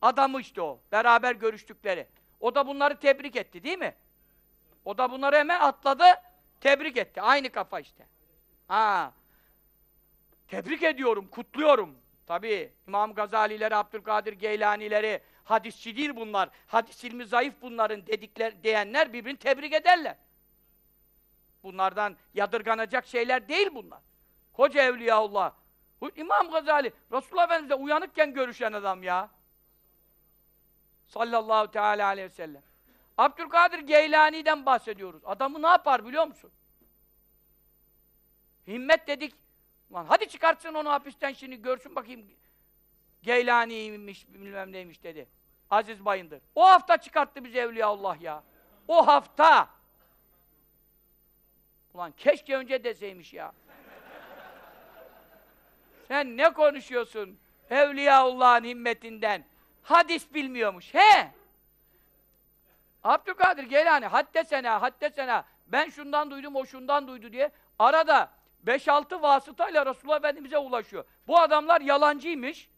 adamı işte o. Beraber görüştükleri. O da bunları tebrik etti değil mi? O da bunları hemen atladı, tebrik etti. Aynı kafa işte. Ha. Tebrik ediyorum, kutluyorum. Tabii İmam Gazalileri, Abdülkadir Geylanileri, hadisçi değil bunlar. Hadis ilmi zayıf bunların dedikler diyenler birbirini tebrik ederler. Bunlardan yadırganacak şeyler değil bunlar. Koca Evliyaullah. İmam Gazali, Resulullah Efendimiz'le uyanıkken görüşen adam ya. Sallallahu teala aleyhi ve sellem. Abdülkadir Geylani'den bahsediyoruz. Adamı ne yapar biliyor musun? Himmet dedik. Lan hadi çıkartsın onu hapisten şimdi görsün bakayım Geylani'ymiş bilmem neymiş dedi. Aziz Bayındır. O hafta çıkarttı bizi Evliyaullah ya. O hafta. Ulan keşke önce deseymiş ya. Sen ne konuşuyorsun? Evliyaullah'ın himmetinden. Hadis bilmiyormuş. He! Abdülkadir Geylani haddesena haddesena ben şundan duydum o şundan duydu diye arada 5-6 vasıtayla Resulullah Efendimiz'e ulaşıyor. Bu adamlar yalancıymış.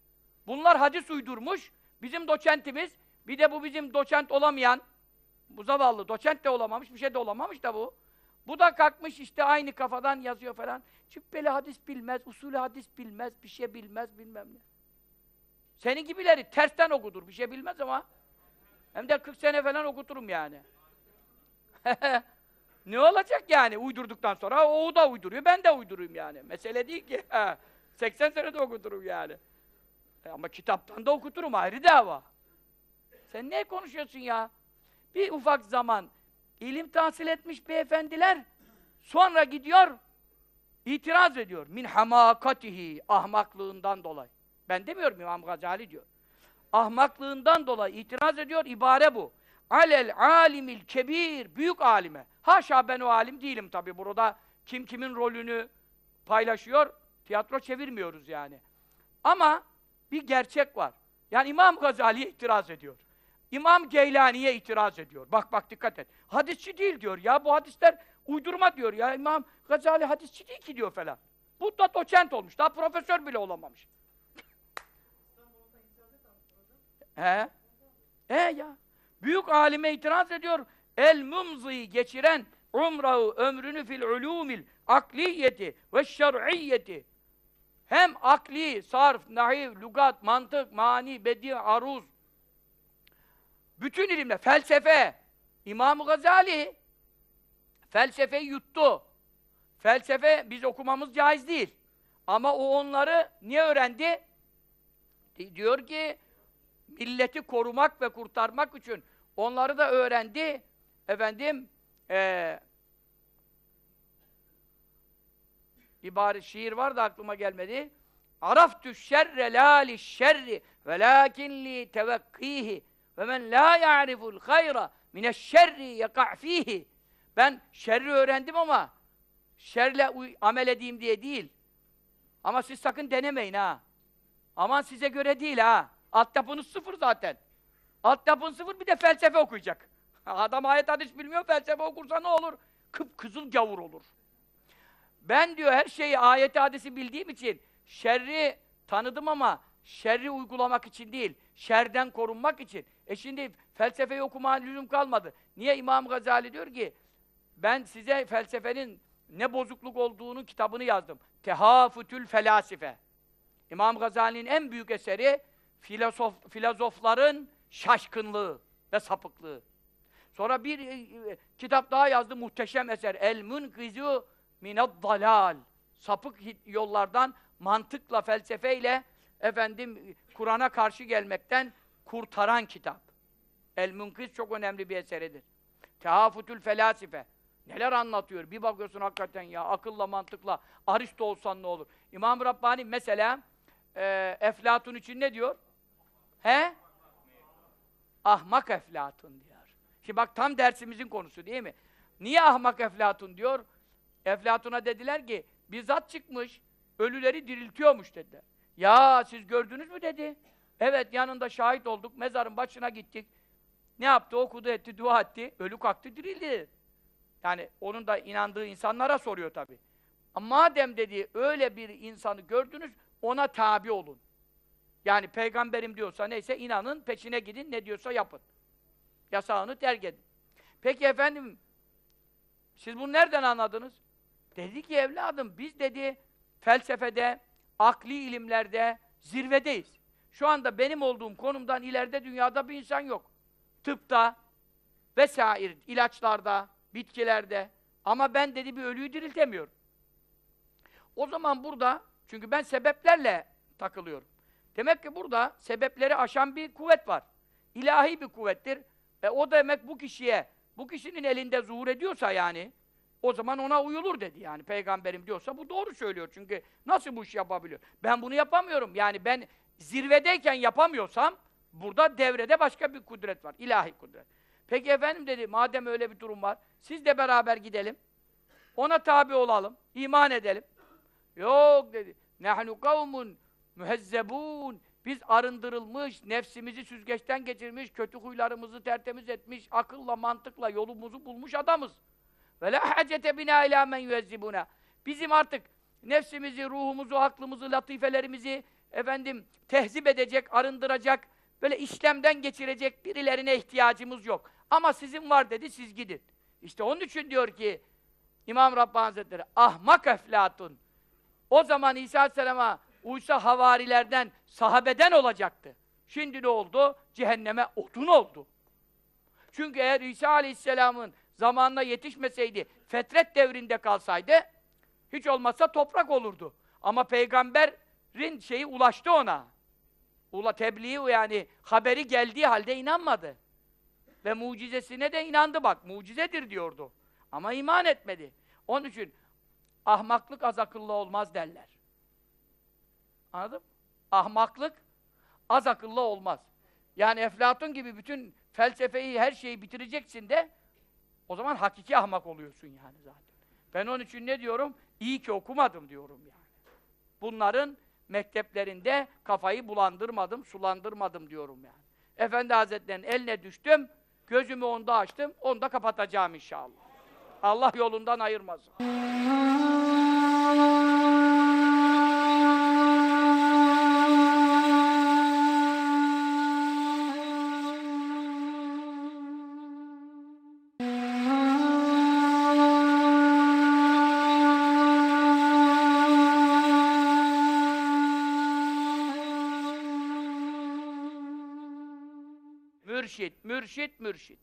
Bunlar hadis uydurmuş. Bizim doçentimiz bir de bu bizim doçent olamayan bu zavallı doçent de olamamış, bir şey de olamamış da bu. Bu da kalkmış işte aynı kafadan yazıyor falan. Cübbeli hadis bilmez, usulü hadis bilmez, bir şey bilmez bilmem ne. Senin gibileri tersten okudur, bir şey bilmez ama. Hem de 40 sene falan okuturum yani. ne olacak yani uydurduktan sonra? O da uyduruyor, ben de uyduruyum yani. Mesele değil ki. 80 sene de okuturum yani. E ama kitaptan da okuturum ayrı dava. Sen ne konuşuyorsun ya? Bir ufak zaman ilim tahsil etmiş beyefendiler sonra gidiyor itiraz ediyor. Min hamakatihi ahmaklığından dolayı. Ben demiyorum İmam Gazali diyor. Ahmaklığından dolayı itiraz ediyor ibare bu. Alel alimil kebir büyük alime. Haşa ben o alim değilim tabi burada kim kimin rolünü paylaşıyor tiyatro çevirmiyoruz yani. Ama bir gerçek var. Yani İmam Gazali'ye itiraz ediyor. İmam Geylani'ye itiraz ediyor. Bak bak dikkat et. Hadisçi değil diyor ya bu hadisler uydurma diyor ya İmam Gazali hadisçi değil ki diyor falan. Bu da doçent olmuş. Daha profesör bile olamamış. He? He ya. Büyük alime itiraz ediyor. El mumziyi geçiren umrahu ömrünü fil ulumil akliyeti ve şer'iyyeti hem akli, sarf, nahiv, lugat, mantık, mani, bedi, aruz bütün ilimler, felsefe İmam Gazali felsefeyi yuttu. Felsefe biz okumamız caiz değil. Ama o onları niye öğrendi? Diyor ki milleti korumak ve kurtarmak için onları da öğrendi. Efendim ee, ibare şiir var da aklıma gelmedi. Araftü şerre la li şerri velakin li tevekkihi ve men la ya'riful hayra mineşşerri yaka' fihi. Ben şerri öğrendim ama şerle amel edeyim diye değil. Ama siz sakın denemeyin ha. Aman size göre değil ha. Altyapınız sıfır zaten. Altyapın sıfır bir de felsefe okuyacak. Adam ayet hadis bilmiyor, felsefe okursa ne olur? Kıpkızıl gavur olur. Ben diyor her şeyi ayet hadisi bildiğim için şerri tanıdım ama şerri uygulamak için değil, şerden korunmak için. E şimdi felsefeyi okuma lüzum kalmadı. Niye İmam Gazali diyor ki ben size felsefenin ne bozukluk olduğunu kitabını yazdım. Tehafütül felasife. İmam Gazali'nin en büyük eseri filosof, filozofların şaşkınlığı ve sapıklığı. Sonra bir e, e, kitap daha yazdı muhteşem eser. El Munkizu mined dalal. Sapık yollardan mantıkla, felsefeyle efendim Kur'an'a karşı gelmekten kurtaran kitap. El Munkiz çok önemli bir eseridir. Tehafütül felasife. Neler anlatıyor? Bir bakıyorsun hakikaten ya akılla mantıkla Aristo olsan ne olur? İmam Rabbani mesela e, Eflatun için ne diyor? He? Ahmak Eflatun diyor. Şimdi bak tam dersimizin konusu değil mi? Niye ahmak Eflatun diyor? Eflatun'a dediler ki bir zat çıkmış, ölüleri diriltiyormuş dediler. Ya siz gördünüz mü dedi. Evet yanında şahit olduk, mezarın başına gittik. Ne yaptı? Okudu etti, dua etti. Ölü kalktı, dirildi. Yani onun da inandığı insanlara soruyor tabi. Madem dedi öyle bir insanı gördünüz, ona tabi olun. Yani peygamberim diyorsa neyse inanın, peşine gidin, ne diyorsa yapın. Yasağını terk edin. Peki efendim, siz bunu nereden anladınız? Dedi ki evladım, biz dedi felsefede, akli ilimlerde zirvedeyiz. Şu anda benim olduğum konumdan ileride dünyada bir insan yok. Tıpta vesaire, ilaçlarda, bitkilerde. Ama ben dedi bir ölüyü diriltemiyorum. O zaman burada, çünkü ben sebeplerle takılıyorum. Demek ki burada sebepleri aşan bir kuvvet var. İlahi bir kuvvettir. E o demek bu kişiye, bu kişinin elinde zuhur ediyorsa yani, o zaman ona uyulur dedi yani peygamberim diyorsa bu doğru söylüyor çünkü nasıl bu işi yapabiliyor? Ben bunu yapamıyorum yani ben zirvedeyken yapamıyorsam burada devrede başka bir kudret var, ilahi kudret. Peki efendim dedi madem öyle bir durum var siz de beraber gidelim, ona tabi olalım, iman edelim. Yok dedi. Nahnu kavmun mühezzebun. Biz arındırılmış, nefsimizi süzgeçten geçirmiş, kötü huylarımızı tertemiz etmiş, akılla, mantıkla yolumuzu bulmuş adamız. Ve la hacete bina ila men yuezzibuna. Bizim artık nefsimizi, ruhumuzu, aklımızı, latifelerimizi efendim tehzip edecek, arındıracak, böyle işlemden geçirecek birilerine ihtiyacımız yok. Ama sizin var dedi, siz gidin. İşte onun için diyor ki İmam Rabbani Hazretleri, ahmak eflatun. O zaman İsa Aleyhisselam'a uysa havarilerden, sahabeden olacaktı. Şimdi ne oldu? Cehenneme odun oldu. Çünkü eğer İsa Aleyhisselam'ın zamanına yetişmeseydi, fetret devrinde kalsaydı, hiç olmazsa toprak olurdu. Ama peygamberin şeyi ulaştı ona. Ula tebliği yani haberi geldiği halde inanmadı. Ve mucizesine de inandı bak. Mucizedir diyordu. Ama iman etmedi. Onun için ahmaklık az akıllı olmaz derler. Anladın mı? Ahmaklık az akıllı olmaz. Yani Eflatun gibi bütün felsefeyi, her şeyi bitireceksin de o zaman hakiki ahmak oluyorsun yani zaten. Ben onun için ne diyorum? İyi ki okumadım diyorum yani. Bunların mekteplerinde kafayı bulandırmadım, sulandırmadım diyorum yani. Efendi Hazretleri'nin eline düştüm, gözümü onda açtım, onu da kapatacağım inşallah. Allah yolundan ayırmasın. Mürşit, mürşit.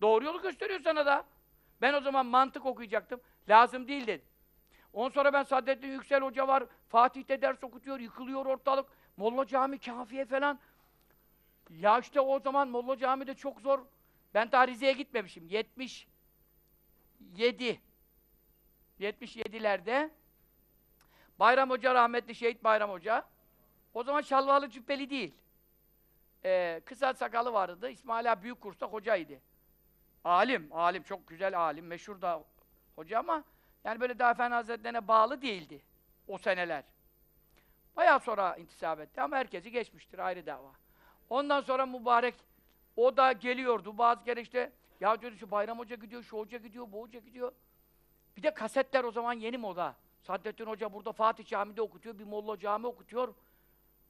Doğru yolu gösteriyor sana da. Ben o zaman mantık okuyacaktım. Lazım değil dedim. Ondan sonra ben Saadettin Yüksel Hoca var. Fatih'te ders okutuyor, yıkılıyor ortalık. Molla Cami, Kafiye falan. Ya işte o zaman Molla Cami'de çok zor. Ben daha Rize'ye gitmemişim. 77 77'lerde Bayram Hoca rahmetli Şehit Bayram Hoca. O zaman şalvarlı cübbeli değil. Ee, kısa sakalı vardı. İsmail abi büyük kursta hocaydı. Alim, alim, çok güzel alim, meşhur da hoca ama yani böyle daha Efendi Hazretlerine bağlı değildi o seneler. Bayağı sonra intisap etti ama herkesi geçmiştir, ayrı dava. Ondan sonra mübarek, o da geliyordu bazı kere işte, ya diyordu şu Bayram Hoca gidiyor, şu hoca gidiyor, bu hoca gidiyor. Bir de kasetler o zaman yeni moda. Saadettin Hoca burada Fatih Camii'de okutuyor, bir Molla Cami okutuyor.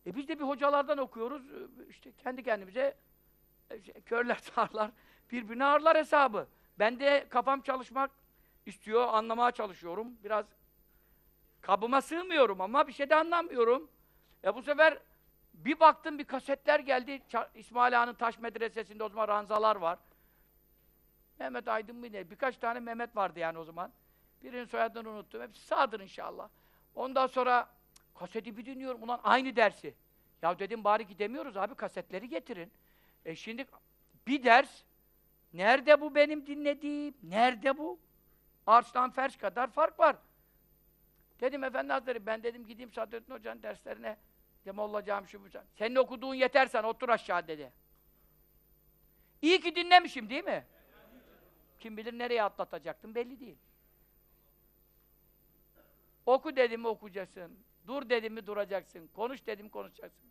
E biz de bir hocalardan okuyoruz, işte kendi kendimize e, şey, körler sağırlar, birbirine ağırlar hesabı. Ben de kafam çalışmak istiyor, anlamaya çalışıyorum. Biraz kabıma sığmıyorum ama bir şey de anlamıyorum. E bu sefer bir baktım bir kasetler geldi. İsmail Ağa'nın taş medresesinde o zaman ranzalar var. Mehmet Aydın mı ne? Birkaç tane Mehmet vardı yani o zaman. Birinin soyadını unuttum. Hepsi sağdır inşallah. Ondan sonra kaseti bir dinliyorum. Ulan aynı dersi. Ya dedim bari gidemiyoruz abi kasetleri getirin. E şimdi bir ders nerede bu benim dinlediğim? Nerede bu? Arçtan ferş kadar fark var. Dedim efendi hazretleri ben dedim gideyim Saadettin Hoca'nın derslerine dedim olacağım şu bu. Senin okuduğun yetersen otur aşağı dedi. İyi ki dinlemişim değil mi? Kim bilir nereye atlatacaktım belli değil. Oku dedim okuyacaksın. Dur dedim mi duracaksın. Konuş dedim konuşacaksın.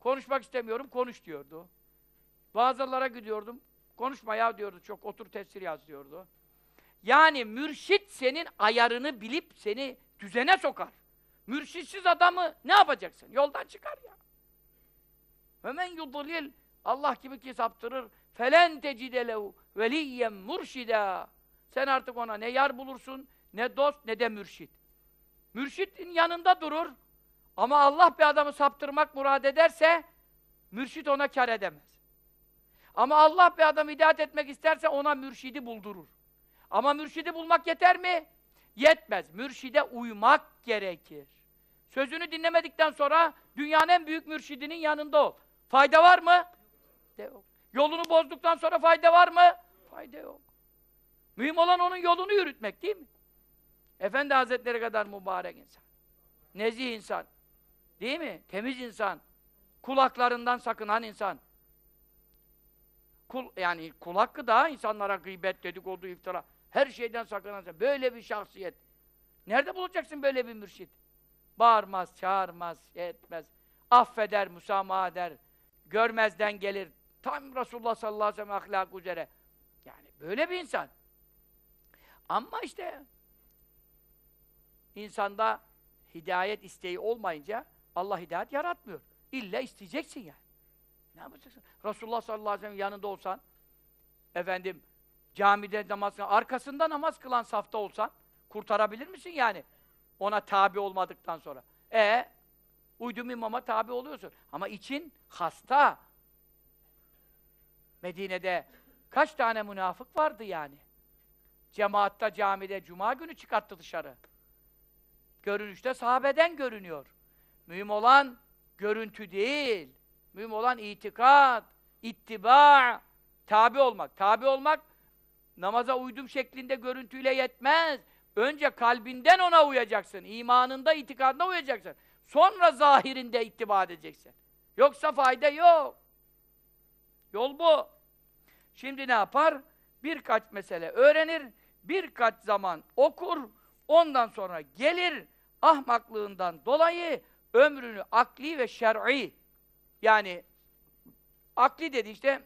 Konuşmak istemiyorum, konuş diyordu. Bazılara gidiyordum, konuşma ya diyordu, çok otur tefsir yaz diyordu. Yani mürşit senin ayarını bilip seni düzene sokar. Mürşitsiz adamı ne yapacaksın? Yoldan çıkar ya. Hemen yudlil Allah gibi ki saptırır. Felen tecide lehu veliyyen murşida. Sen artık ona ne yar bulursun, ne dost, ne de mürşit. Mürşitin yanında durur. Ama Allah bir adamı saptırmak murad ederse, mürşit ona kar edemez. Ama Allah bir adamı hidayet etmek isterse ona mürşidi buldurur. Ama mürşidi bulmak yeter mi? Yetmez. Mürşide uymak gerekir. Sözünü dinlemedikten sonra dünyanın en büyük mürşidinin yanında ol. Fayda var mı? De, Yolunu bozduktan sonra fayda var mı? Fayda yok. Mühim olan onun yolunu yürütmek değil mi? Efendi Hazretleri kadar mübarek insan. Nezih insan. Değil mi? Temiz insan. Kulaklarından sakınan insan. Kul, yani kul hakkı da insanlara gıybet, dedikodu, iftira. Her şeyden sakınan insan. Böyle bir şahsiyet. Nerede bulacaksın böyle bir mürşit? Bağırmaz, çağırmaz, şey etmez. Affeder, müsamaha eder. Görmezden gelir. Tam Resulullah sallallahu aleyhi ve sellem ahlakı üzere. Yani böyle bir insan. Ama işte insanda hidayet isteği olmayınca Allah hidayet yaratmıyor. İlla isteyeceksin yani. Ne yapacaksın? Resulullah sallallahu aleyhi ve sellem yanında olsan, efendim, camide namaz kılan, arkasında namaz kılan safta olsan, kurtarabilir misin yani? Ona tabi olmadıktan sonra. E uydum imama tabi oluyorsun. Ama için hasta. Medine'de kaç tane münafık vardı yani? Cemaatta, camide, cuma günü çıkarttı dışarı. Görünüşte sahabeden görünüyor. Mühim olan görüntü değil. Mühim olan itikat, ittiba, tabi olmak. Tabi olmak namaza uydum şeklinde görüntüyle yetmez. Önce kalbinden ona uyacaksın. imanında, itikadında uyacaksın. Sonra zahirinde ittiba edeceksin. Yoksa fayda yok. Yol bu. Şimdi ne yapar? Birkaç mesele öğrenir, birkaç zaman okur, ondan sonra gelir, ahmaklığından dolayı ömrünü akli ve şer'i yani akli dedi işte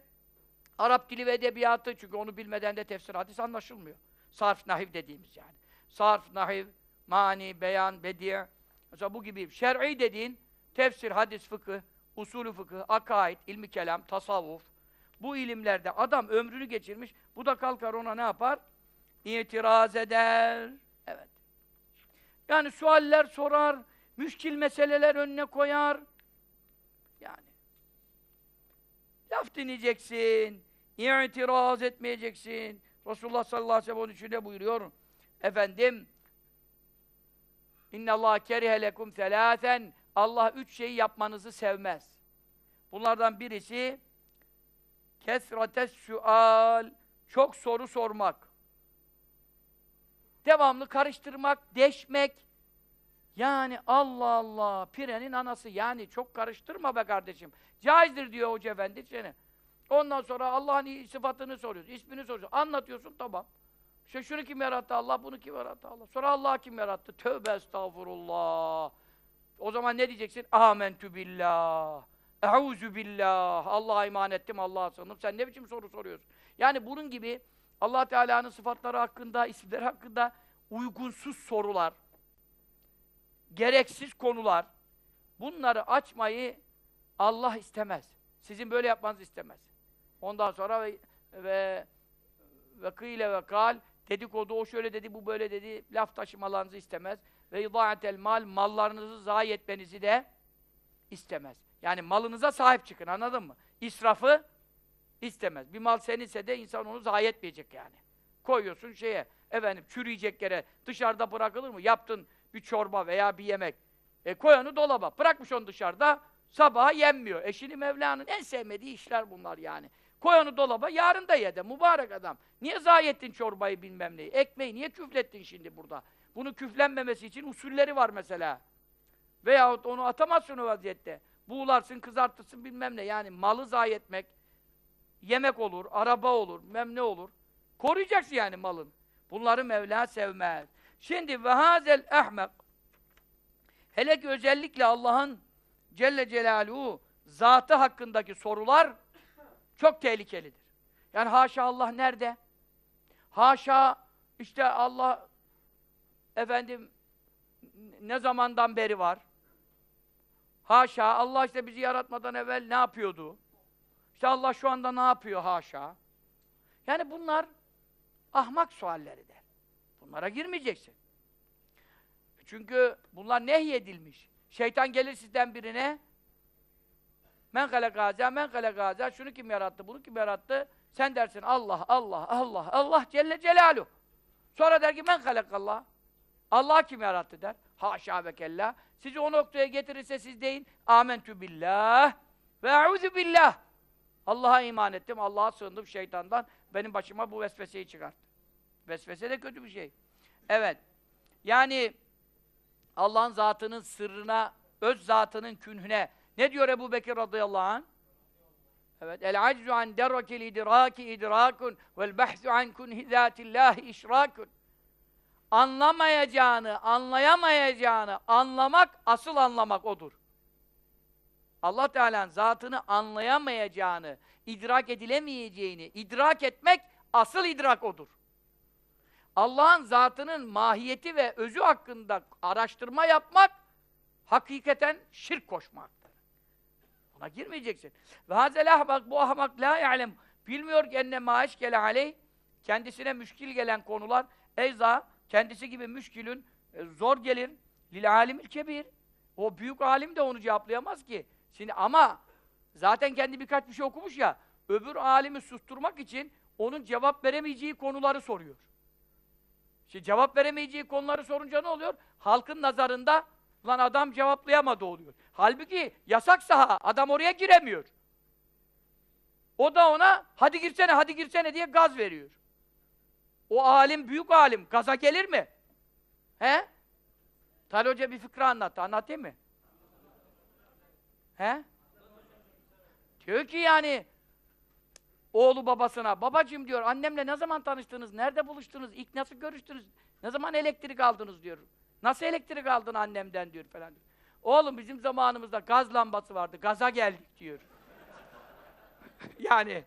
Arap dili ve edebiyatı çünkü onu bilmeden de tefsir hadis anlaşılmıyor. Sarf nahiv dediğimiz yani. Sarf, nahiv, mani, beyan, bedi' mesela bu gibi şer'i dediğin tefsir, hadis, fıkıh, usulü fıkıh, akaid, ilmi kelam, tasavvuf bu ilimlerde adam ömrünü geçirmiş. Bu da kalkar ona ne yapar? İtiraz eder. Yani sualler sorar, müşkil meseleler önüne koyar. Yani. Laf dinleyeceksin, itiraz etmeyeceksin. Resulullah sallallahu aleyhi ve sellem onun için de buyuruyor. Efendim, İnne Allah kerihe lekum selâsen Allah üç şeyi yapmanızı sevmez. Bunlardan birisi kesrates sual çok soru sormak. Devamlı karıştırmak, deşmek. Yani Allah Allah, pirenin anası. Yani çok karıştırma be kardeşim. Caizdir diyor Hoca Efendi seni. Ondan sonra Allah'ın sıfatını soruyorsun, ismini soruyorsun. Anlatıyorsun, tamam. İşte şunu kim yarattı Allah, bunu kim yarattı Allah. Sonra Allah kim yarattı? Tövbe estağfurullah. O zaman ne diyeceksin? Amentü billah. Euzu billah. Allah'a iman ettim, Allah'a sığındım. Sen ne biçim soru soruyorsun? Yani bunun gibi Allah Teala'nın sıfatları hakkında, isimleri hakkında uygunsuz sorular, gereksiz konular, bunları açmayı Allah istemez. Sizin böyle yapmanızı istemez. Ondan sonra ve ve ve kıyle ve kal dedikodu o şöyle dedi bu böyle dedi laf taşımalarınızı istemez ve idaatel mal mallarınızı zayi etmenizi de istemez. Yani malınıza sahip çıkın anladın mı? İsrafı istemez. Bir mal seninse de insan onu zayi etmeyecek yani. Koyuyorsun şeye efendim çürüyecek yere dışarıda bırakılır mı? Yaptın bir çorba veya bir yemek. E koy onu dolaba. Bırakmış onu dışarıda. Sabaha yenmiyor. Eşini Mevla'nın en sevmediği işler bunlar yani. Koy onu dolaba, yarın da ye de. Mübarek adam. Niye zayi ettin çorbayı bilmem neyi? Ekmeği niye küflettin şimdi burada? Bunu küflenmemesi için usulleri var mesela. Veyahut onu atamazsın o vaziyette. Buğularsın, kızartırsın bilmem ne. Yani malı zayi etmek, yemek olur, araba olur, bilmem ne olur. Koruyacaksın yani malın. Bunları Mevla sevmez. Şimdi ve hazel ahmek hele ki özellikle Allah'ın Celle Celaluhu zatı hakkındaki sorular çok tehlikelidir. Yani haşa Allah nerede? Haşa işte Allah efendim ne zamandan beri var? Haşa Allah işte bizi yaratmadan evvel ne yapıyordu? İşte Allah şu anda ne yapıyor haşa? Yani bunlar ahmak sualleridir. Bunlara girmeyeceksin. Çünkü bunlar nehyedilmiş. Şeytan gelir sizden birine Men halakaza, men halakaza, şunu kim yarattı, bunu kim yarattı? Sen dersin Allah, Allah, Allah, Allah Celle Celaluhu. Sonra der ki men halakallah. Allah kim yarattı der. Haşa ve kella. Sizi o noktaya getirirse siz deyin. Amentü billah ve eûzü billah. Allah'a iman ettim, Allah'a sığındım şeytandan. Benim başıma bu vesveseyi çıkarttı. Vesvese de kötü bir şey. Evet. Yani Allah'ın zatının sırrına, öz zatının künhüne. Ne diyor Ebu Bekir radıyallahu anh? Evet. El aczu an derrakil idraki idrakun vel bahsu an kunhi zatillahi işrakun. Anlamayacağını, anlayamayacağını anlamak, asıl anlamak odur. Allah Teala'nın zatını anlayamayacağını, idrak edilemeyeceğini idrak etmek asıl idrak odur. Allah'ın zatının mahiyeti ve özü hakkında araştırma yapmak hakikaten şirk koşmaktır. Buna girmeyeceksin. Ve hazel ahmak bu ahmak la ya'lem bilmiyor ki enne maaş gele aleyh kendisine müşkil gelen konular eyza kendisi gibi müşkilün e, zor gelir lil alimil kebir. O büyük alim de onu cevaplayamaz ki. Şimdi ama zaten kendi birkaç bir şey okumuş ya öbür alimi susturmak için onun cevap veremeyeceği konuları soruyor. Şimdi cevap veremeyeceği konuları sorunca ne oluyor? Halkın nazarında lan adam cevaplayamadı oluyor. Halbuki yasak saha, adam oraya giremiyor. O da ona hadi girsene, hadi girsene diye gaz veriyor. O alim, büyük alim, gaza gelir mi? He? Talha Hoca bir fıkra anlattı, anlatayım mı? He? Diyor ki yani, Oğlu babasına, babacığım diyor, annemle ne zaman tanıştınız, nerede buluştunuz, ilk nasıl görüştünüz, ne zaman elektrik aldınız diyor. Nasıl elektrik aldın annemden diyor falan diyor. Oğlum bizim zamanımızda gaz lambası vardı, gaza geldik diyor. yani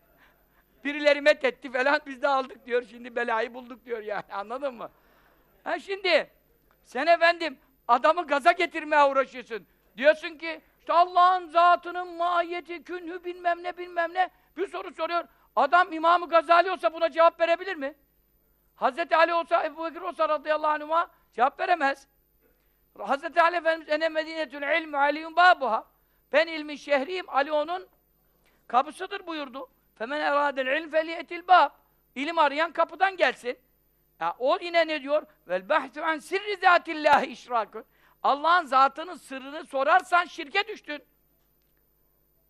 birileri met falan, biz de aldık diyor, şimdi belayı bulduk diyor yani, anladın mı? Ha şimdi, sen efendim adamı gaza getirmeye uğraşıyorsun. Diyorsun ki, işte Allah'ın zatının mahiyeti, künhü bilmem ne bilmem ne, bir soru soruyor. Adam İmam-ı Gazali olsa buna cevap verebilir mi? Hazreti Ali olsa, Ebu Bekir olsa radıyallahu anhuma cevap veremez. Hazreti Ali Efendimiz ene medinetül ilmi aliyun babuha. Ben ilmin şehriyim, Ali onun kapısıdır buyurdu. Femen eradel ilm feliyetil bab. İlim arayan kapıdan gelsin. Ya, o yine ne diyor? Vel bahtu an sirri zatillahi işrakun. Allah'ın zatının sırrını sorarsan şirke düştün.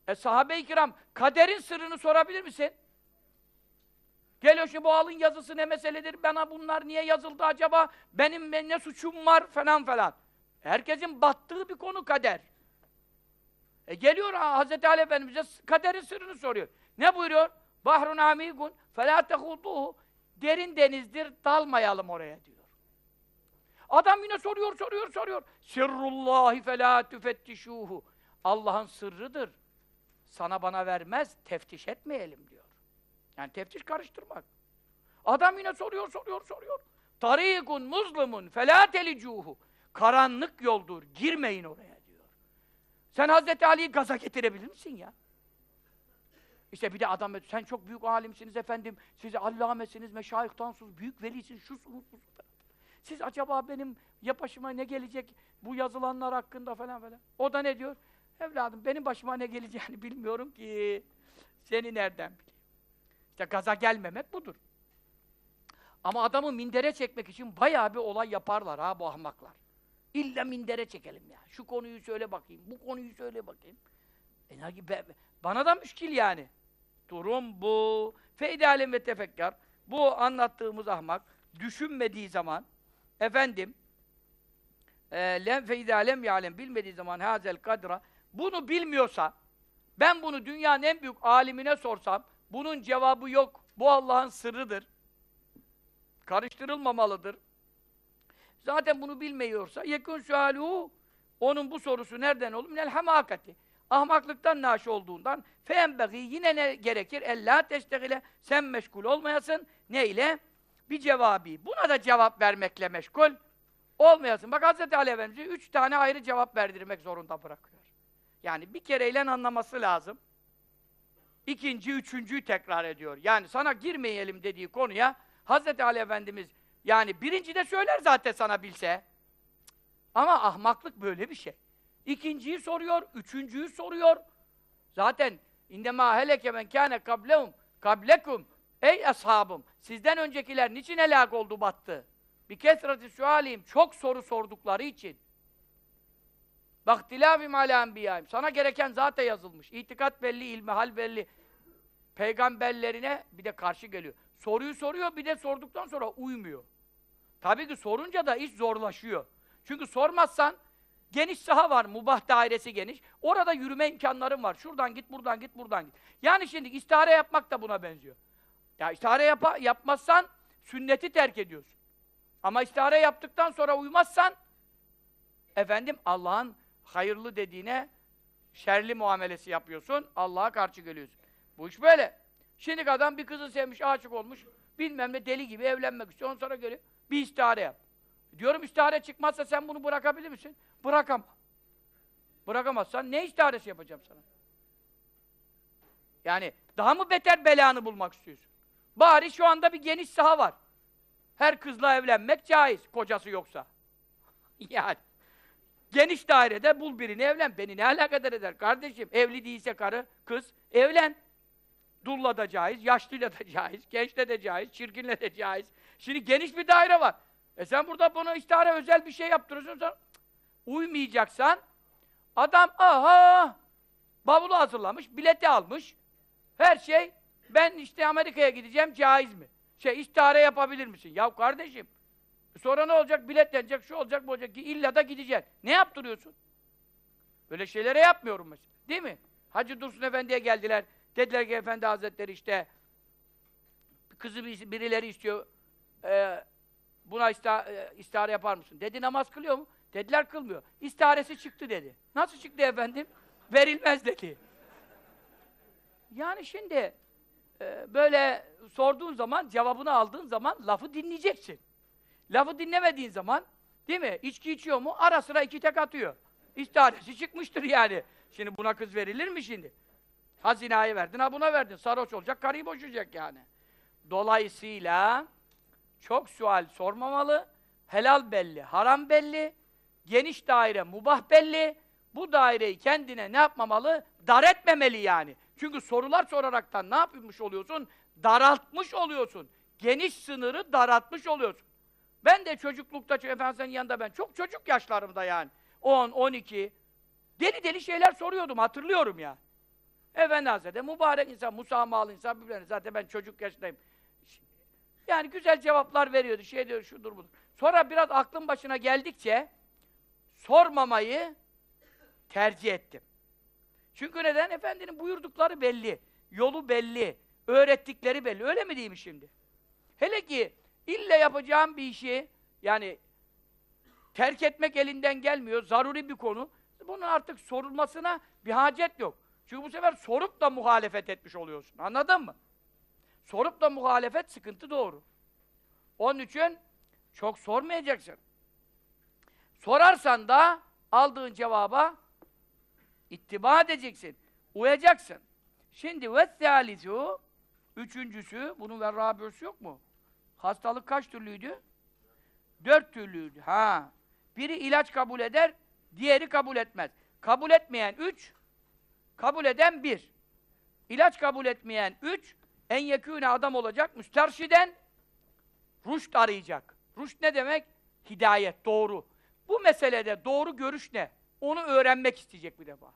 E sahabe-i kiram, kaderin sırrını sorabilir misin? Geliyor şu bu alın yazısı ne meseledir, bana bunlar niye yazıldı acaba, benim ne suçum var falan falan. Herkesin battığı bir konu kader. E geliyor Hz. Ali Efendimiz'e kaderin sırrını soruyor. Ne buyuruyor? Bahrun amigun felâ tehuduhu Derin denizdir, dalmayalım oraya diyor. Adam yine soruyor, soruyor, soruyor. Sirrullahi felâ tüfettişûhu Allah'ın sırrıdır sana bana vermez, teftiş etmeyelim diyor. Yani teftiş karıştırmak. Adam yine soruyor, soruyor, soruyor. Tarikun muzlumun felâ telicuhu. Karanlık yoldur, girmeyin oraya diyor. Sen Hazreti Ali'yi gaza getirebilir misin ya? İşte bir de adam, sen çok büyük alimsiniz efendim, siz allamesiniz, meşayihtansınız, büyük velisiniz, şusunuz, busunuz. Siz acaba benim yapışıma ne gelecek bu yazılanlar hakkında falan falan. O da ne diyor? Evladım benim başıma ne geleceğini bilmiyorum ki. Seni nereden bileyim? İşte gaza gelmemek budur. Ama adamı mindere çekmek için bayağı bir olay yaparlar ha bu ahmaklar. İlla mindere çekelim ya. Şu konuyu söyle bakayım, bu konuyu söyle bakayım. E, be, bana da müşkil yani. Durum bu. Feydalem ve tefekkar. Bu anlattığımız ahmak düşünmediği zaman efendim e, lem feydalem yalem bilmediği zaman hazel kadra bunu bilmiyorsa, ben bunu dünyanın en büyük alimine sorsam, bunun cevabı yok. Bu Allah'ın sırrıdır. Karıştırılmamalıdır. Zaten bunu bilmiyorsa, yekun sualuhu, onun bu sorusu nereden olur? Minel hamakati. Ahmaklıktan naş olduğundan, feenbeği yine ne gerekir? Ella testegile, sen meşgul olmayasın. Ne ile? Bir cevabı. Buna da cevap vermekle meşgul olmayasın. Bak Hz. Ali Efendimiz'i üç tane ayrı cevap verdirmek zorunda bırakıyor. Yani bir kereyle anlaması lazım. İkinci, üçüncüyü tekrar ediyor. Yani sana girmeyelim dediği konuya Hz. Ali Efendimiz yani birinci de söyler zaten sana bilse. Ama ahmaklık böyle bir şey. İkinciyi soruyor, üçüncüyü soruyor. Zaten indema heleke men kâne kablehum kablekum ey ashabım sizden öncekiler niçin helak oldu battı? Bir kesreti sualim çok soru sordukları için Baktilâfim alâ enbiyâim. Sana gereken zaten yazılmış. İtikat belli, ilmi hal belli. peygamberlerine bir de karşı geliyor. Soruyu soruyor bir de sorduktan sonra uymuyor. Tabii ki sorunca da iş zorlaşıyor. Çünkü sormazsan geniş saha var, mubah dairesi geniş. Orada yürüme imkanların var. Şuradan git, buradan git, buradan git. Yani şimdi istihare yapmak da buna benziyor. Ya istihare yapa, yapmazsan sünneti terk ediyorsun. Ama istihare yaptıktan sonra uymazsan efendim Allah'ın hayırlı dediğine şerli muamelesi yapıyorsun. Allah'a karşı geliyorsun. Bu iş böyle. Şimdi adam bir kızı sevmiş, aşık olmuş. Bilmem ne deli gibi evlenmek istiyor. Ondan sonra geliyor. Bir istihare yap. Diyorum istihare çıkmazsa sen bunu bırakabilir misin? Bırakamam. Bırakamazsan ne istiharesi yapacağım sana? Yani daha mı beter belanı bulmak istiyorsun? Bari şu anda bir geniş saha var. Her kızla evlenmek caiz, kocası yoksa. yani. Geniş dairede bul birini evlen. Beni ne alakadar eder kardeşim? Evli değilse karı, kız, evlen. Dulla da caiz, yaşlıyla da caiz, gençle de caiz, çirkinle de caiz. Şimdi geniş bir daire var. E sen burada bunu istihare özel bir şey yaptırıyorsun, cık, uymayacaksan adam aha bavulu hazırlamış, bileti almış. Her şey ben işte Amerika'ya gideceğim caiz mi? Şey istihare yapabilir misin? Ya kardeşim sonra ne olacak? Biletlenecek, şu olacak, bu olacak illa da gideceksin. Ne yaptırıyorsun? Böyle şeylere yapmıyorum mesela. Değil mi? Hacı Dursun Efendi'ye geldiler. Dediler ki Efendi Hazretleri işte kızı bir- birileri istiyor. Ee, buna ista, e, istihare yapar mısın? Dedi namaz kılıyor mu? Dediler kılmıyor. İstiharesi çıktı dedi. Nasıl çıktı efendim? Verilmez dedi. Yani şimdi e, böyle sorduğun zaman, cevabını aldığın zaman lafı dinleyeceksin. Lafı dinlemediğin zaman, değil mi? İçki içiyor mu? Ara sıra iki tek atıyor. İstiharesi çıkmıştır yani. Şimdi buna kız verilir mi şimdi? Ha zinayı verdin, ha buna verdin. Sarhoş olacak, karıyı boşayacak yani. Dolayısıyla çok sual sormamalı, helal belli, haram belli, geniş daire mubah belli, bu daireyi kendine ne yapmamalı? Dar etmemeli yani. Çünkü sorular soraraktan ne yapmış oluyorsun? Daraltmış oluyorsun. Geniş sınırı daraltmış oluyorsun. Ben de çocuklukta, Efendimiz'in yanında ben çok çocuk yaşlarımda yani. 10, 12, deli deli şeyler soruyordum, hatırlıyorum ya. Efendi Hazretleri, mübarek insan, musamahalı insan, birbirine. Zaten ben çocuk yaşındayım. Yani güzel cevaplar veriyordu, şey diyor, şudur budur. Sonra biraz aklım başına geldikçe, sormamayı tercih ettim. Çünkü neden? Efendinin buyurdukları belli, yolu belli, öğrettikleri belli. Öyle mi mi şimdi? Hele ki ille yapacağım bir işi, yani terk etmek elinden gelmiyor, zaruri bir konu. Bunun artık sorulmasına bir hacet yok. Çünkü bu sefer sorup da muhalefet etmiş oluyorsun. Anladın mı? Sorup da muhalefet sıkıntı doğru. Onun için çok sormayacaksın. Sorarsan da aldığın cevaba ittiba edeceksin. Uyacaksın. Şimdi ve thalithu üçüncüsü, bunun ve yok mu? Hastalık kaç türlüydü? Dört türlüydü. Ha. Biri ilaç kabul eder, diğeri kabul etmez. Kabul etmeyen üç, kabul eden bir. İlaç kabul etmeyen üç, en yekûne adam olacak, müsterşiden rüşt arayacak. Rüşt ne demek? Hidayet, doğru. Bu meselede doğru görüş ne? Onu öğrenmek isteyecek bir defa.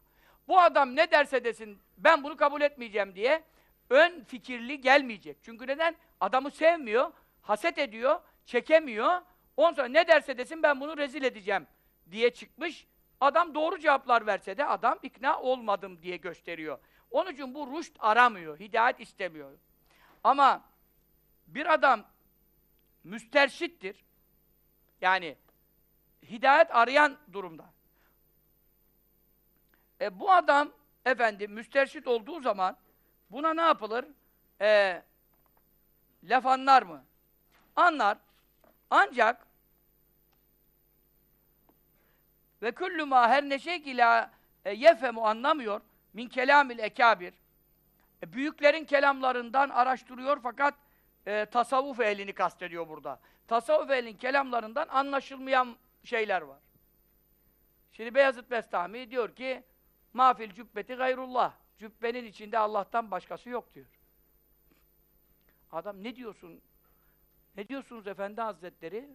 Bu adam ne derse desin, ben bunu kabul etmeyeceğim diye ön fikirli gelmeyecek. Çünkü neden? Adamı sevmiyor, haset ediyor, çekemiyor. Ondan sonra ne derse desin ben bunu rezil edeceğim diye çıkmış. Adam doğru cevaplar verse de adam ikna olmadım diye gösteriyor. Onun için bu rüşt aramıyor, hidayet istemiyor. Ama bir adam müsterşittir. Yani hidayet arayan durumda. E bu adam efendim müsterşit olduğu zaman buna ne yapılır? E, laf anlar mı? Anlar. Ancak ve küllü ma her ne şey ki la e, yefemu anlamıyor min kelamil ekabir. E, büyüklerin kelamlarından araştırıyor fakat e, tasavvuf ehlini kastediyor burada. Tasavvuf ehlinin kelamlarından anlaşılmayan şeyler var. Şimdi Beyazıt Bestami diyor ki mafil cübbeti gayrullah. Cübbenin içinde Allah'tan başkası yok diyor. Adam ne diyorsun? Ne diyorsunuz Efendi Hazretleri?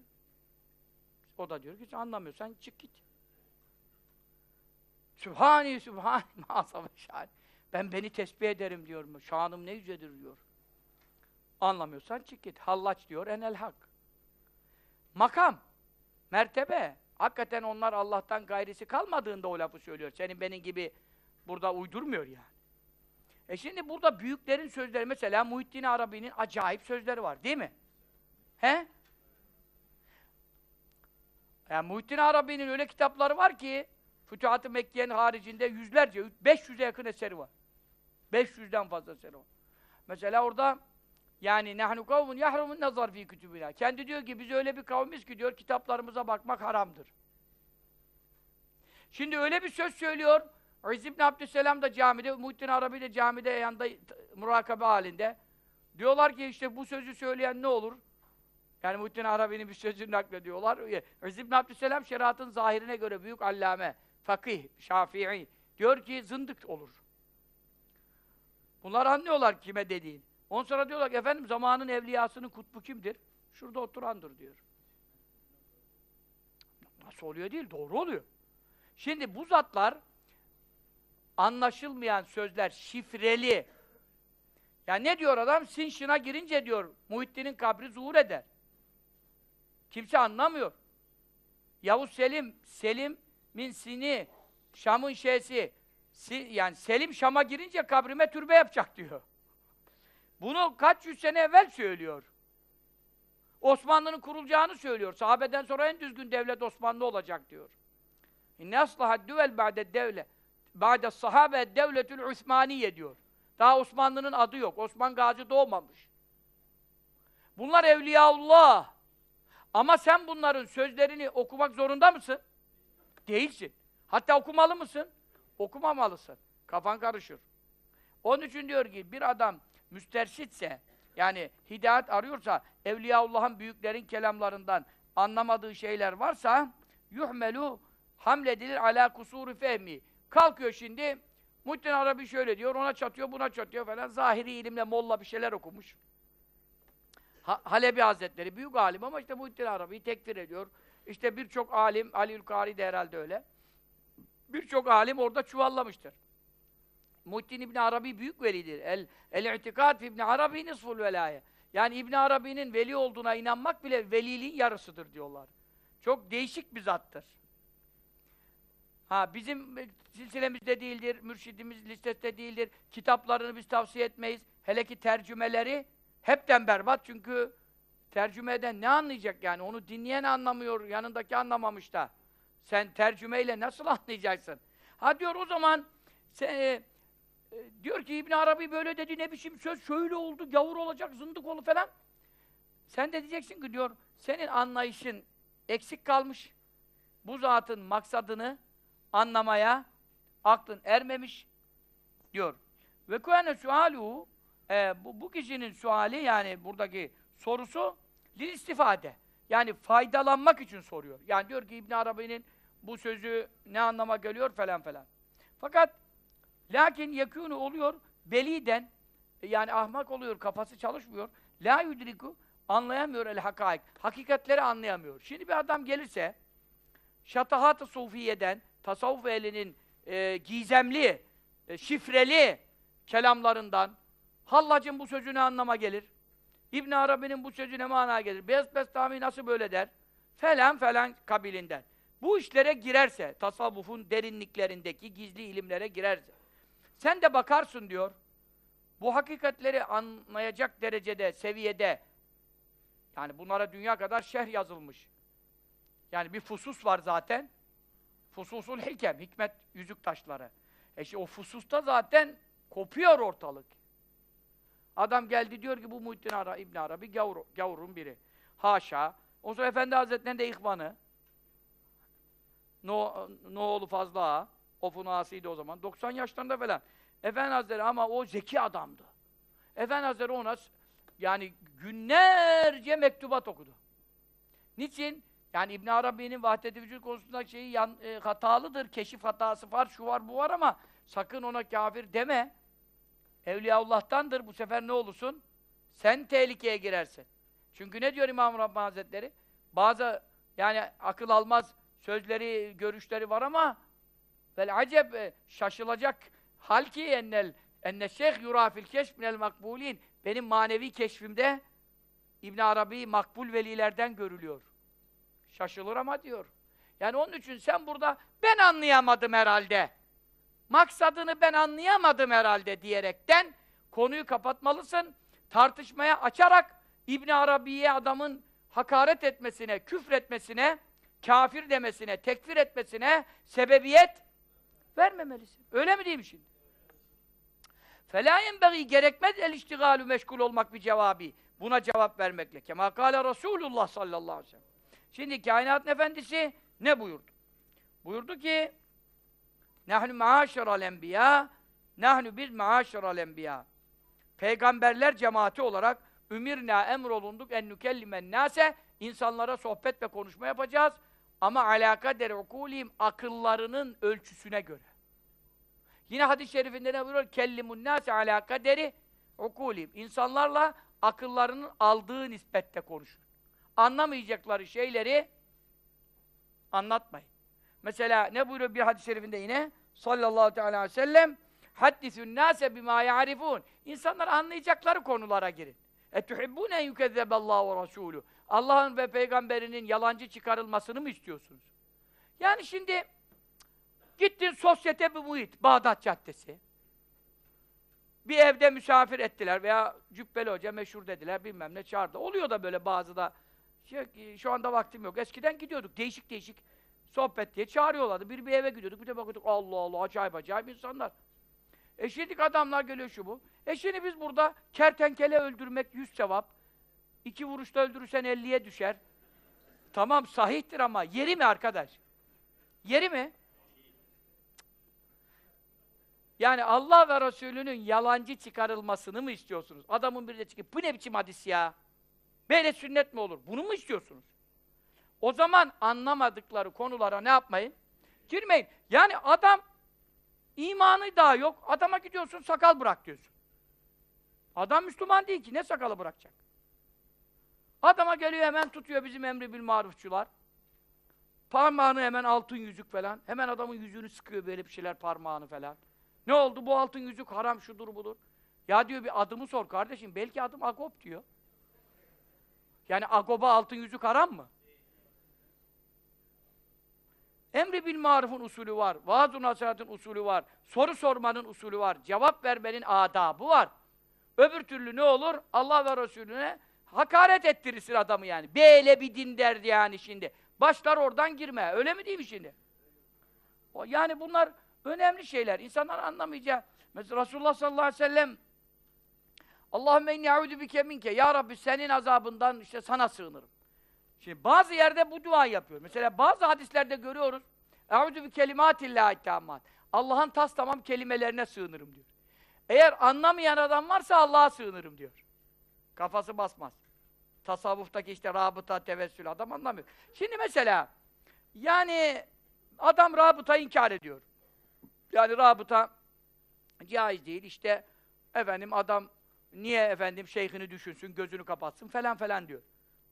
O da diyor ki anlamıyorsan çık git. Sübhani Sübhani maazam şahane. Ben beni tesbih ederim diyor. Şanım ne yücedir diyor. Anlamıyorsan çık git. Hallaç diyor enel hak. Makam, mertebe. Hakikaten onlar Allah'tan gayrisi kalmadığında o lafı söylüyor. Senin benim gibi burada uydurmuyor yani. E şimdi burada büyüklerin sözleri mesela Muhittin Arabi'nin acayip sözleri var değil mi? He? Yani Muhittin Arabi'nin öyle kitapları var ki Fütuhat-ı Mekke'nin haricinde yüzlerce, 500'e yakın eseri var. 500'den fazla eseri var. Mesela orada yani nahnu kavmun yahrumun nazar fi kütübina. Kendi diyor ki biz öyle bir kavmiz ki diyor kitaplarımıza bakmak haramdır. Şimdi öyle bir söz söylüyor. İz ibn Abdüsselam da camide, Muhittin Arabi de camide yanında murakabe halinde. Diyorlar ki işte bu sözü söyleyen ne olur? Yani Muhittin Arabi'nin bir sözünü naklediyorlar. İz ibn Abdüsselam şeriatın zahirine göre büyük allame, fakih, şafii. Diyor ki zındık olur. Bunlar anlıyorlar kime dediğini. On sonra diyorlar ki efendim zamanın evliyasının kutbu kimdir? Şurada oturandır diyor. Nasıl oluyor değil, doğru oluyor. Şimdi bu zatlar anlaşılmayan sözler, şifreli. Ya ne diyor adam? Sinşin'a girince diyor, Muhittin'in kabri zuhur eder. Kimse anlamıyor. Yavuz Selim, Selim min sini, Şam'ın şeysi, si, yani Selim Şam'a girince kabrime türbe yapacak diyor. Bunu kaç yüz sene evvel söylüyor. Osmanlı'nın kurulacağını söylüyor. Sahabeden sonra en düzgün devlet Osmanlı olacak diyor. İnne aslaha düvel ba'de devle ba'de sahabe devletül Osmaniye diyor. Daha Osmanlı'nın adı yok. Osman Gazi doğmamış. Bunlar Evliyaullah. Ama sen bunların sözlerini okumak zorunda mısın? Değilsin. Hatta okumalı mısın? Okumamalısın. Kafan karışır. Onun için diyor ki bir adam müsterşitse, yani hidayet arıyorsa, Evliyaullah'ın büyüklerin kelamlarından anlamadığı şeyler varsa, yuhmelu hamledilir ala kusuru fehmi. Kalkıyor şimdi, Muhittin Arabi şöyle diyor, ona çatıyor, buna çatıyor falan. Zahiri ilimle molla bir şeyler okumuş. Ha Halebi Hazretleri, büyük alim ama işte Muhittin Arabi'yi tekfir ediyor. İşte birçok alim, Ali Ülkari de herhalde öyle. Birçok alim orada çuvallamıştır. Muhittin İbn Arabi büyük velidir. El el itikad İbn Arabi nisful velaye. Yani İbn Arabi'nin veli olduğuna inanmak bile veliliğin yarısıdır diyorlar. Çok değişik bir zattır. Ha bizim silsilemizde değildir, mürşidimiz listesinde değildir. Kitaplarını biz tavsiye etmeyiz. Hele ki tercümeleri hepten berbat çünkü tercümeden ne anlayacak yani? Onu dinleyen anlamıyor, yanındaki anlamamış da. Sen tercümeyle nasıl anlayacaksın? Ha diyor o zaman sen, e, diyor ki İbn Arabi böyle dedi ne biçim söz şöyle oldu gavur olacak zındık oldu falan. Sen de diyeceksin ki diyor senin anlayışın eksik kalmış. Bu zatın maksadını anlamaya aklın ermemiş diyor. Ve kuene sualu e, bu, bu kişinin suali yani buradaki sorusu lil istifade. Yani faydalanmak için soruyor. Yani diyor ki İbn Arabi'nin bu sözü ne anlama geliyor falan falan. Fakat lakin yekûnu oluyor beliden yani ahmak oluyor, kafası çalışmıyor. La yudriku anlayamıyor el hakaik. Hakikatleri anlayamıyor. Şimdi bir adam gelirse şatahat-ı sufiyeden tasavvuf ehlinin e, gizemli, e, şifreli kelamlarından Hallac'ın bu sözü ne anlama gelir? İbn Arabi'nin bu sözü ne mana gelir? Beyaz Bestami nasıl böyle der? Falan falan kabilinden. Bu işlere girerse, tasavvufun derinliklerindeki gizli ilimlere girerse, sen de bakarsın diyor, bu hakikatleri anlayacak derecede, seviyede, yani bunlara dünya kadar şerh yazılmış. Yani bir fusus var zaten, fususul hikem, hikmet yüzük taşları. E işte o fususta zaten kopuyor ortalık. Adam geldi diyor ki bu Muhittin Ara, İbn Arabi gavur, gavurun biri. Haşa. O sonra Efendi Hazretleri'nin de ihvanı. No, Noğlu Fazla Ağa. Ofun ağasıydı o zaman. 90 yaşlarında falan. Efendi Hazretleri ama o zeki adamdı. Efendi Hazretleri ona yani günlerce mektubat okudu. Niçin? Yani İbn Arabi'nin vahdet-i vücut konusunda şeyi yan, e, hatalıdır. Keşif hatası var, şu var, bu var ama sakın ona kafir deme. Evliyaullah'tandır. Bu sefer ne olursun? Sen tehlikeye girersin. Çünkü ne diyor İmam Rabbani Hazretleri? Bazı yani akıl almaz sözleri, görüşleri var ama vel acep e, şaşılacak hal ki ennel enne şeyh yura fil keşf minel makbulin. Benim manevi keşfimde İbn Arabi makbul velilerden görülüyor. Şaşılır ama diyor. Yani onun için sen burada ben anlayamadım herhalde. Maksadını ben anlayamadım herhalde diyerekten konuyu kapatmalısın. Tartışmaya açarak İbn Arabi'ye adamın hakaret etmesine, küfretmesine, kafir demesine, tekfir etmesine sebebiyet Vermemelisin. Öyle mi diyeyim şimdi? Felayen beği gerekmez el iştigalü meşgul olmak bir cevabı. Buna cevap vermekle. Kema kâle Resulullah sallallahu aleyhi ve sellem. Şimdi kainatın efendisi ne buyurdu? Buyurdu ki Nahnu maaşeral enbiya Nahnu bir maaşeral enbiya Peygamberler cemaati olarak ümirna emrolunduk en nükellimen nase insanlara sohbet ve konuşma yapacağız ama alaka der ukulihim akıllarının ölçüsüne göre. Yine hadis-i şerifinde ne buyuruyor? Kellimun nase ala kaderi ukulihim. İnsanlarla akıllarının aldığı nispette konuşun. Anlamayacakları şeyleri anlatmayın. Mesela ne buyuruyor bir hadis-i şerifinde yine? Sallallahu aleyhi ve sellem Haddisün nâse bimâ ya'rifûn. İnsanlar anlayacakları konulara girin. Etuhibbûne en yukezzeballahu ve rasûlü. Allah'ın ve peygamberinin yalancı çıkarılmasını mı istiyorsunuz? Yani şimdi gittin sosyete bir muhit, Bağdat Caddesi. Bir evde misafir ettiler veya Cübbeli Hoca meşhur dediler, bilmem ne çağırdı. Oluyor da böyle bazı da şey, şu anda vaktim yok. Eskiden gidiyorduk değişik değişik sohbet diye çağırıyorlardı. Bir bir eve gidiyorduk, bir de bakıyorduk Allah Allah acayip acayip insanlar. E adamlar geliyor şu bu. E şimdi biz burada kertenkele öldürmek yüz sevap. İki vuruşta öldürürsen elliye düşer. Tamam sahihtir ama yeri mi arkadaş? Yeri mi? Yani Allah ve Resulünün yalancı çıkarılmasını mı istiyorsunuz? Adamın biri de çıkıp bu ne biçim hadis ya? Böyle sünnet mi olur? Bunu mu istiyorsunuz? O zaman anlamadıkları konulara ne yapmayın? Girmeyin. Yani adam imanı daha yok. Adama gidiyorsun sakal bırak diyorsun. Adam Müslüman değil ki. Ne sakalı bırakacak? Adama geliyor hemen tutuyor bizim emri bil marufçular. Parmağını hemen altın yüzük falan. Hemen adamın yüzüğünü sıkıyor böyle bir şeyler parmağını falan. Ne oldu bu altın yüzük haram şudur budur. Ya diyor bir adımı sor kardeşim. Belki adım Agop diyor. Yani Agop'a altın yüzük haram mı? Emri bil marufun usulü var. Vaaz-ı nasihatın usulü var. Soru sormanın usulü var. Cevap vermenin adabı var. Öbür türlü ne olur? Allah ve Resulüne hakaret ettirirsin adamı yani. Böyle bir din derdi yani şimdi. Başlar oradan girme. Öyle mi değil mi şimdi? Yani bunlar önemli şeyler. İnsanlar anlamayacağı. Mesela Resulullah sallallahu aleyhi ve sellem Allahümme inni a'udu bike minke. Ya Rabbi senin azabından işte sana sığınırım. Şimdi bazı yerde bu dua yapıyor. Mesela bazı hadislerde görüyoruz. Eûzü bi kelimâtillâhi tâmmât. Allah'ın tas tamam kelimelerine sığınırım diyor. Eğer anlamayan adam varsa Allah'a sığınırım diyor. Kafası basmaz. Tasavvuftaki işte rabıta, tevessül adam anlamıyor. Şimdi mesela yani adam rabıta inkar ediyor. Yani rabıta caiz değil. İşte efendim adam niye efendim şeyhini düşünsün, gözünü kapatsın falan falan diyor.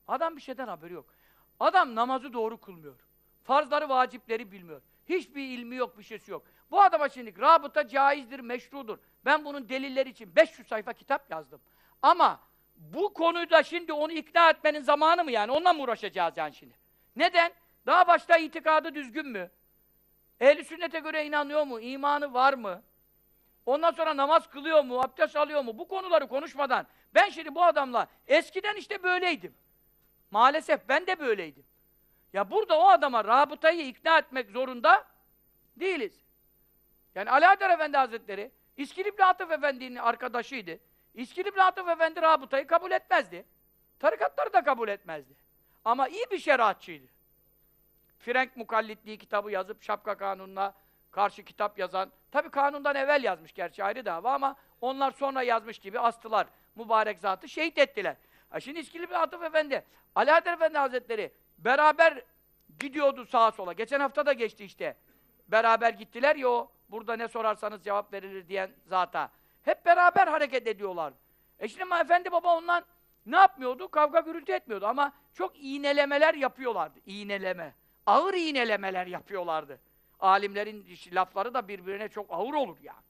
Adam bir şeyden haberi yok. Adam namazı doğru kılmıyor. Farzları, vacipleri bilmiyor. Hiçbir ilmi yok, bir şeysi yok. Bu adama şimdi rabıta caizdir, meşrudur. Ben bunun delilleri için 500 sayfa kitap yazdım. Ama bu konuda şimdi onu ikna etmenin zamanı mı yani? Onunla mı uğraşacağız yani şimdi? Neden? Daha başta itikadı düzgün mü? Ehli sünnete göre inanıyor mu? İmanı var mı? Ondan sonra namaz kılıyor mu? Abdest alıyor mu? Bu konuları konuşmadan ben şimdi bu adamla eskiden işte böyleydim. Maalesef ben de böyleydim. Ya burada o adama rabıtayı ikna etmek zorunda değiliz. Yani Ali Haydar Efendi Hazretleri İskilipli Atıf Efendi'nin arkadaşıydı. İskilipli Atıf Efendi rabıtayı kabul etmezdi. Tarikatları da kabul etmezdi. Ama iyi bir şeriatçıydı. Frenk Mukallitliği kitabı yazıp şapka kanununa karşı kitap yazan, tabi kanundan evvel yazmış gerçi ayrı dava ama onlar sonra yazmış gibi astılar. Mübarek zatı şehit ettiler. Ha şimdi İskilipli Atıf Efendi, Haydar Efendi Hazretleri beraber gidiyordu sağa sola. Geçen hafta da geçti işte. Beraber gittiler ya o, burada ne sorarsanız cevap verilir diyen zata. Hep beraber hareket ediyorlar. E şimdi Efendi Baba ondan ne yapmıyordu? Kavga gürültü etmiyordu ama çok iğnelemeler yapıyorlardı. İğneleme. Ağır iğnelemeler yapıyorlardı. Alimlerin lafları da birbirine çok ağır olur yani.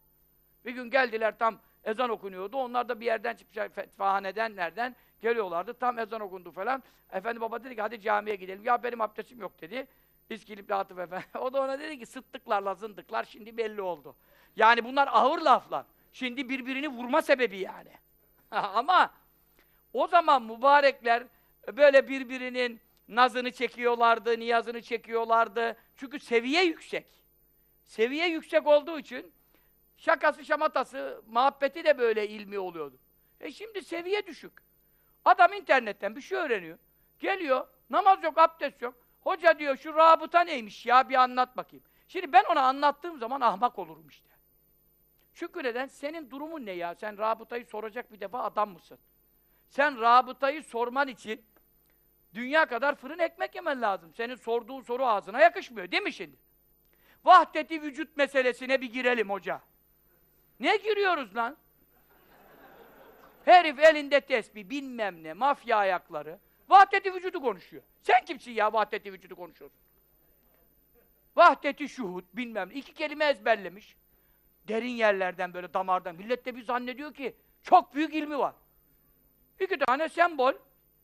Bir gün geldiler tam ezan okunuyordu. Onlar da bir yerden çıkmışlar, fetvahaneden nereden geliyorlardı. Tam ezan okundu falan. Efendi baba dedi ki hadi camiye gidelim. Ya benim abdestim yok dedi. İskilipli Atıf Efendi. O da ona dedi ki sıttıklarla zındıklar şimdi belli oldu. Yani bunlar ağır laflar. Şimdi birbirini vurma sebebi yani. Ama o zaman mübarekler böyle birbirinin nazını çekiyorlardı, niyazını çekiyorlardı. Çünkü seviye yüksek. Seviye yüksek olduğu için şakası, şamatası, muhabbeti de böyle ilmi oluyordu. E şimdi seviye düşük. Adam internetten bir şey öğreniyor. Geliyor, namaz yok, abdest yok. Hoca diyor şu rabıta neymiş ya bir anlat bakayım. Şimdi ben ona anlattığım zaman ahmak olurum işte. Çünkü neden? Senin durumun ne ya? Sen rabıtayı soracak bir defa adam mısın? Sen rabıtayı sorman için dünya kadar fırın ekmek yemen lazım. Senin sorduğun soru ağzına yakışmıyor değil mi şimdi? Vahdeti vücut meselesine bir girelim hoca. Ne giriyoruz lan? Herif elinde tesbih, bilmem ne, mafya ayakları. Vahdeti vücudu konuşuyor. Sen kimsin ya vahdeti vücudu konuşuyorsun? Vahdeti şuhud, bilmem ne. İki kelime ezberlemiş. Derin yerlerden böyle damardan. Millet de bir zannediyor ki çok büyük ilmi var. İki tane sembol.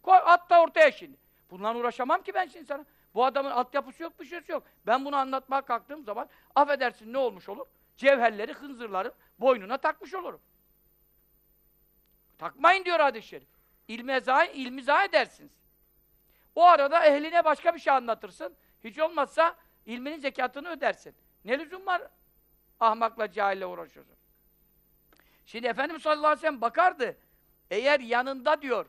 Koy, at da ortaya şimdi. Bundan uğraşamam ki ben şimdi sana. Bu adamın altyapısı yok, bir şeysi yok. Ben bunu anlatmaya kalktığım zaman affedersin ne olmuş olur? Cevherleri, hınzırların boynuna takmış olurum. Takmayın diyor hadis-i şerif. İlme zayi, ilmi zayi edersiniz. O arada ehline başka bir şey anlatırsın. Hiç olmazsa ilminin zekatını ödersin. Ne lüzum var ahmakla cahille uğraşıyorsun? Şimdi Efendimiz sallallahu aleyhi ve sellem bakardı. Eğer yanında diyor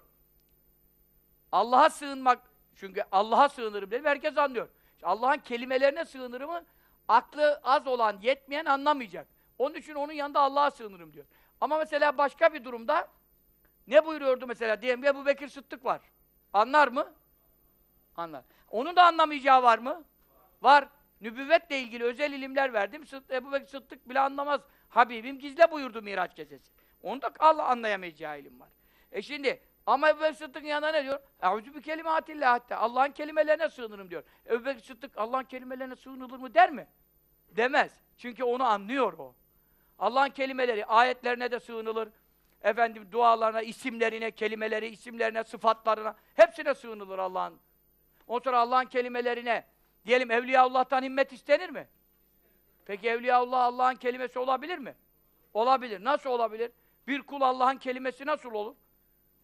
Allah'a sığınmak çünkü Allah'a sığınırım dedim herkes anlıyor. Allah'ın kelimelerine sığınırımı aklı az olan, yetmeyen anlamayacak. Onun için onun yanında Allah'a sığınırım diyor. Ama mesela başka bir durumda ne buyuruyordu mesela? Diyelim ki Ebu Bekir Sıddık var. Anlar mı? Anlar. Onun da anlamayacağı var mı? Var. Nübüvvetle ilgili özel ilimler verdim. Sıd Ebu Bekir Sıddık bile anlamaz. Habibim gizle buyurdu Miraç gecesi. Onu da Allah anlayamayacağı ilim var. E şimdi ama Ebu Bekir Sıddık'ın yanında ne diyor? Eûzü bi kelimatillah hatta. Allah'ın kelimelerine sığınırım diyor. Ebu Bekir Sıddık Allah'ın kelimelerine sığınılır mı der mi? Demez. Çünkü onu anlıyor o. Allah'ın kelimeleri, ayetlerine de sığınılır. Efendim dualarına, isimlerine, kelimeleri, isimlerine, sıfatlarına hepsine sığınılır Allah'ın. Ondan sonra Allah'ın kelimelerine diyelim Evliyaullah'tan himmet istenir mi? Peki Evliyaullah Allah'ın kelimesi olabilir mi? Olabilir. Nasıl olabilir? Bir kul Allah'ın kelimesi nasıl olur?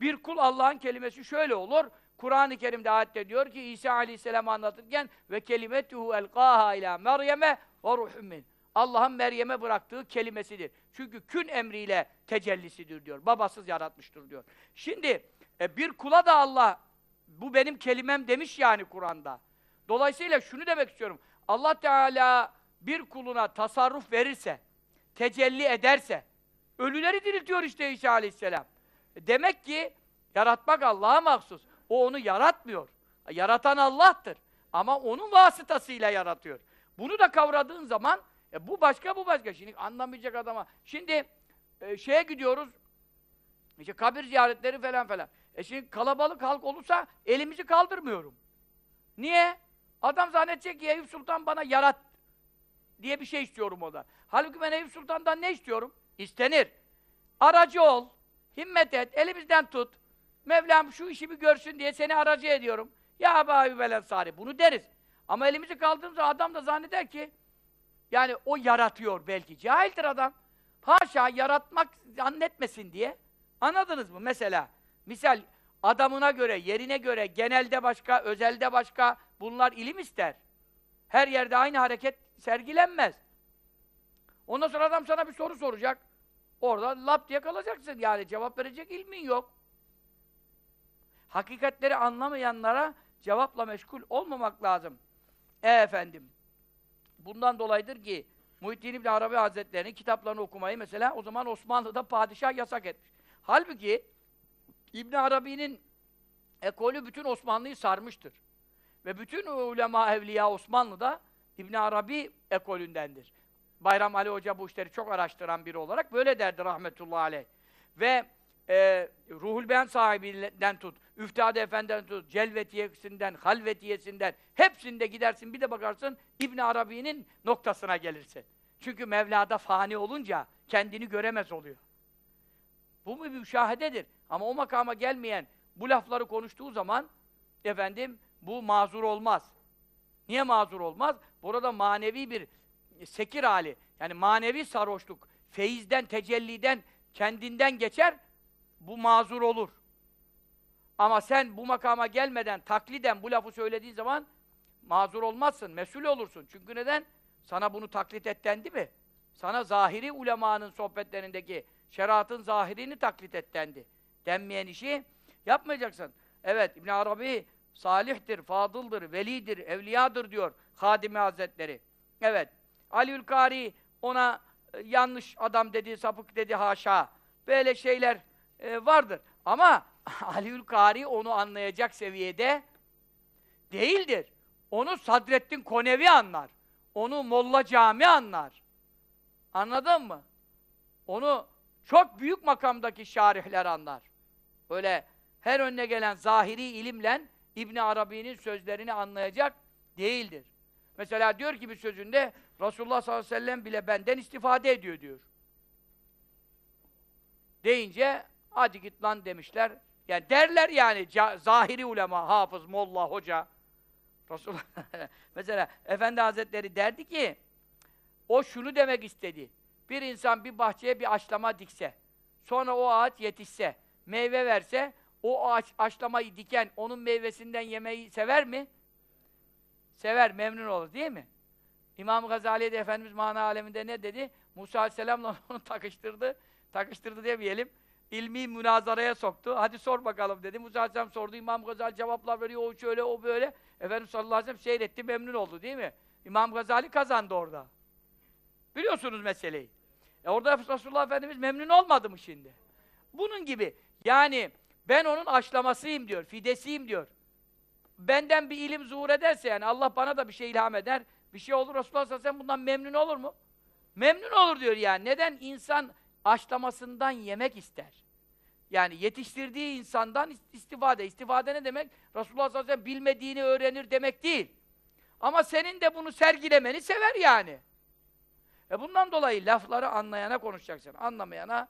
Bir kul Allah'ın kelimesi şöyle olur. Kur'an-ı Kerim'de ayette diyor ki İsa Aleyhisselam anlatırken ve kelimetuhu elqaha ila Meryem'e ve ruhum. Allah'ın Meryem'e bıraktığı kelimesidir. Çünkü kün emriyle tecellisidir diyor. Babasız yaratmıştır diyor. Şimdi e, bir kula da Allah bu benim kelimem demiş yani Kur'an'da. Dolayısıyla şunu demek istiyorum. Allah Teala bir kuluna tasarruf verirse, tecelli ederse, ölüleri diriltiyor işte İsa Aleyhisselam. Demek ki yaratmak Allah'a mahsus. O onu yaratmıyor. Yaratan Allah'tır. Ama onun vasıtasıyla yaratıyor. Bunu da kavradığın zaman e bu başka bu başka. Şimdi anlamayacak adama. Şimdi e, şeye gidiyoruz. İşte kabir ziyaretleri falan falan. E şimdi kalabalık halk olursa elimizi kaldırmıyorum. Niye? Adam zannedecek ki Eyüp Sultan bana yarat diye bir şey istiyorum o da. Halbuki ben Eyüp Sultan'dan ne istiyorum? İstenir. Aracı ol, himmet et, elimizden tut. Mevlam şu işi bir görsün diye seni aracı ediyorum. Ya Ebu Ayyub el Ensari. Bunu deriz. Ama elimizi kaldırdığımızda adam da zanneder ki yani o yaratıyor belki. Cahildir adam. Haşa yaratmak zannetmesin diye. Anladınız mı? Mesela, misal adamına göre, yerine göre, genelde başka, özelde başka, bunlar ilim ister. Her yerde aynı hareket sergilenmez. Ondan sonra adam sana bir soru soracak. Orada lap diye kalacaksın. Yani cevap verecek ilmin yok. Hakikatleri anlamayanlara cevapla meşgul olmamak lazım. E efendim. Bundan dolayıdır ki Muhittin İbni Arabi Hazretleri'nin kitaplarını okumayı mesela o zaman Osmanlı'da padişah yasak etmiş. Halbuki İbn Arabi'nin ekolü bütün Osmanlı'yı sarmıştır. Ve bütün ulema evliya Osmanlı'da İbn Arabi ekolündendir. Bayram Ali Hoca bu işleri çok araştıran biri olarak böyle derdi rahmetullahi aleyh. Ve e, Ruhul Beyan sahibinden tut, Üftade Efendi'den tut, Celvetiyesinden, Halvetiyesinden, hepsinde gidersin bir de bakarsın İbn Arabi'nin noktasına gelirsin. Çünkü Mevla'da fani olunca kendini göremez oluyor. Bu bir müşahededir. Ama o makama gelmeyen bu lafları konuştuğu zaman efendim bu mazur olmaz. Niye mazur olmaz? Burada manevi bir sekir hali, yani manevi sarhoşluk, feyizden, tecelliden, kendinden geçer, bu mazur olur. Ama sen bu makama gelmeden, takliden bu lafı söylediğin zaman mazur olmazsın, mesul olursun. Çünkü neden? Sana bunu taklit et dendi mi? Sana zahiri ulemanın sohbetlerindeki şeriatın zahirini taklit et dendi. Denmeyen işi yapmayacaksın. Evet, İbn Arabi salihtir, fadıldır, velidir, evliyadır diyor Hadimi Hazretleri. Evet, Aliül Kari ona e, yanlış adam dedi, sapık dedi haşa. Böyle şeyler e, vardır. Ama Aliül Kari onu anlayacak seviyede değildir. Onu Sadrettin Konevi anlar. Onu Molla Cami anlar. Anladın mı? Onu çok büyük makamdaki şarihler anlar. Öyle her önüne gelen zahiri ilimle İbn Arabi'nin sözlerini anlayacak değildir. Mesela diyor ki bir sözünde Resulullah sallallahu aleyhi ve sellem bile benden istifade ediyor diyor. Deyince hadi git lan demişler. Yani derler yani zahiri ulema, hafız, molla, hoca. Resulullah mesela Efendi Hazretleri derdi ki o şunu demek istedi. Bir insan bir bahçeye bir açlama dikse, sonra o ağaç yetişse, meyve verse, o ağaç açlamayı diken onun meyvesinden yemeyi sever mi? Sever, memnun olur değil mi? İmam Gazali de Efendimiz mana aleminde ne dedi? Musa Aleyhisselam'la onu takıştırdı. Takıştırdı demeyelim. İlmi münazaraya soktu. Hadi sor bakalım dedi. Musa Aleyhisselam sordu. İmam Gazali cevaplar veriyor. O şöyle, o böyle. Efendimiz sallallahu aleyhi ve sellem seyretti, memnun oldu değil mi? İmam Gazali kazandı orada. Biliyorsunuz meseleyi. E orada Resulullah Efendimiz memnun olmadı mı şimdi? Bunun gibi. Yani ben onun aşlamasıyım diyor, fidesiyim diyor. Benden bir ilim zuhur ederse yani Allah bana da bir şey ilham eder, bir şey olur Resulullah sallallahu aleyhi ve bundan memnun olur mu? Memnun olur diyor yani. Neden? insan aşlamasından yemek ister. Yani yetiştirdiği insandan istifade. İstifade ne demek? Resulullah sallallahu aleyhi ve sellem bilmediğini öğrenir demek değil. Ama senin de bunu sergilemeni sever yani. E bundan dolayı lafları anlayana konuşacaksın. Anlamayana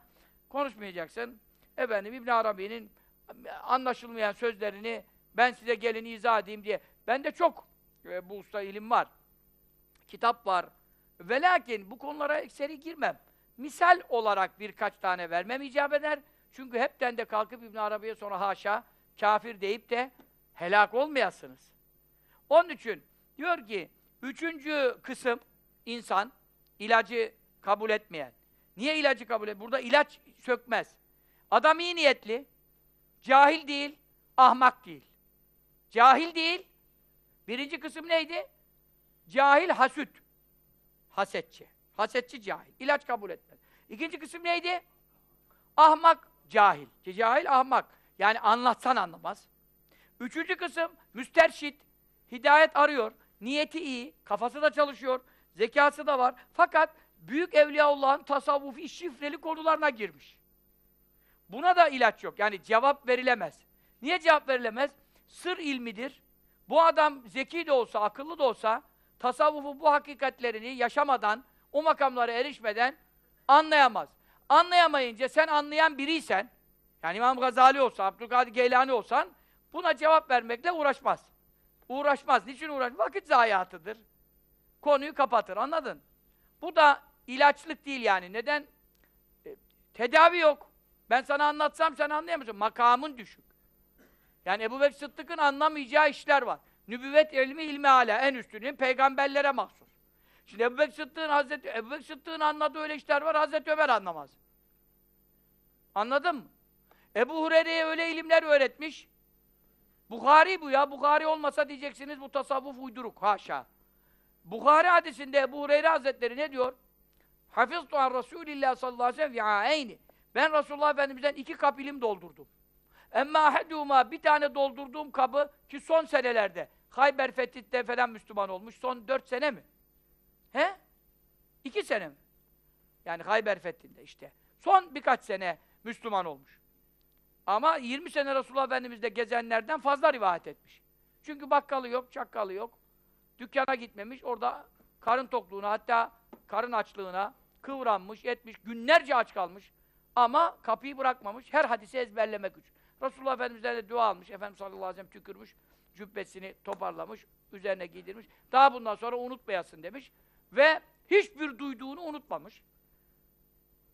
konuşmayacaksın. Efendim İbn Arabi'nin anlaşılmayan sözlerini ben size gelin izah edeyim diye. Bende çok e, bu usta ilim var. Kitap var. Ve lakin bu konulara ekseri girmem. Misal olarak birkaç tane vermem icap eder. Çünkü hepten de kalkıp İbn Arabi'ye sonra haşa kafir deyip de helak olmayasınız. Onun için diyor ki üçüncü kısım insan ilacı kabul etmeyen. Niye ilacı kabul et? Burada ilaç sökmez. Adam iyi niyetli, cahil değil, ahmak değil. Cahil değil. Birinci kısım neydi? Cahil hasüt. Hasetçi. Hasetçi cahil. İlaç kabul etmez. İkinci kısım neydi? Ahmak cahil. Cahil ahmak. Yani anlatsan anlamaz. Üçüncü kısım müsterşit. Hidayet arıyor. Niyeti iyi. Kafası da çalışıyor. Zekası da var. Fakat büyük Evliyaullah'ın tasavvufi şifreli konularına girmiş. Buna da ilaç yok. Yani cevap verilemez. Niye cevap verilemez? Sır ilmidir. Bu adam zeki de olsa, akıllı da olsa tasavvufu bu hakikatlerini yaşamadan, o makamlara erişmeden anlayamaz. Anlayamayınca sen anlayan biriysen, yani İmam Gazali olsa, Abdülkadir Geylani olsan, buna cevap vermekle uğraşmaz. Uğraşmaz. Niçin uğraşmaz? Vakit zayiatıdır. Konuyu kapatır, anladın? Bu da ilaçlık değil yani. Neden? E, tedavi yok. Ben sana anlatsam sen anlayamazsın. Makamın düşük. Yani Ebu Bekir Sıddık'ın anlamayacağı işler var. Nübüvvet ilmi ilmi hala en üstünün peygamberlere mahsus. Şimdi Ebu Bekir Sıddık'ın Hazreti Ebu Bekir Sıddık'ın anladığı öyle işler var Hazreti Ömer anlamaz. Anladın mı? Ebu Hureyre'ye öyle ilimler öğretmiş. Bukhari bu ya. Bukhari olmasa diyeceksiniz bu tasavvuf uyduruk. Haşa. Bukhari hadisinde Ebu Hureyre Hazretleri ne diyor? Hafiztu an Resulillah sallallahu aleyhi ve sellem Ben Resulullah Efendimiz'den iki kap ilim doldurdum. Emma ahedûmâ bir tane doldurduğum kabı ki son senelerde Hayber Fethi'de falan Müslüman olmuş. Son dört sene mi? He? İki sene mi? Yani Hayber Fethi'nde işte. Son birkaç sene Müslüman olmuş. Ama 20 sene Resulullah Efendimiz'de gezenlerden fazla rivayet etmiş. Çünkü bakkalı yok, çakkalı yok. Dükkana gitmemiş, orada karın tokluğuna, hatta karın açlığına, kıvranmış, etmiş, günlerce aç kalmış. Ama kapıyı bırakmamış, her hadisi ezberlemek için. Resulullah Efendimiz'den de dua almış, Efendimiz sallallahu aleyhi ve sellem tükürmüş, cübbesini toparlamış, üzerine giydirmiş. Daha bundan sonra unutmayasın demiş. Ve hiçbir duyduğunu unutmamış.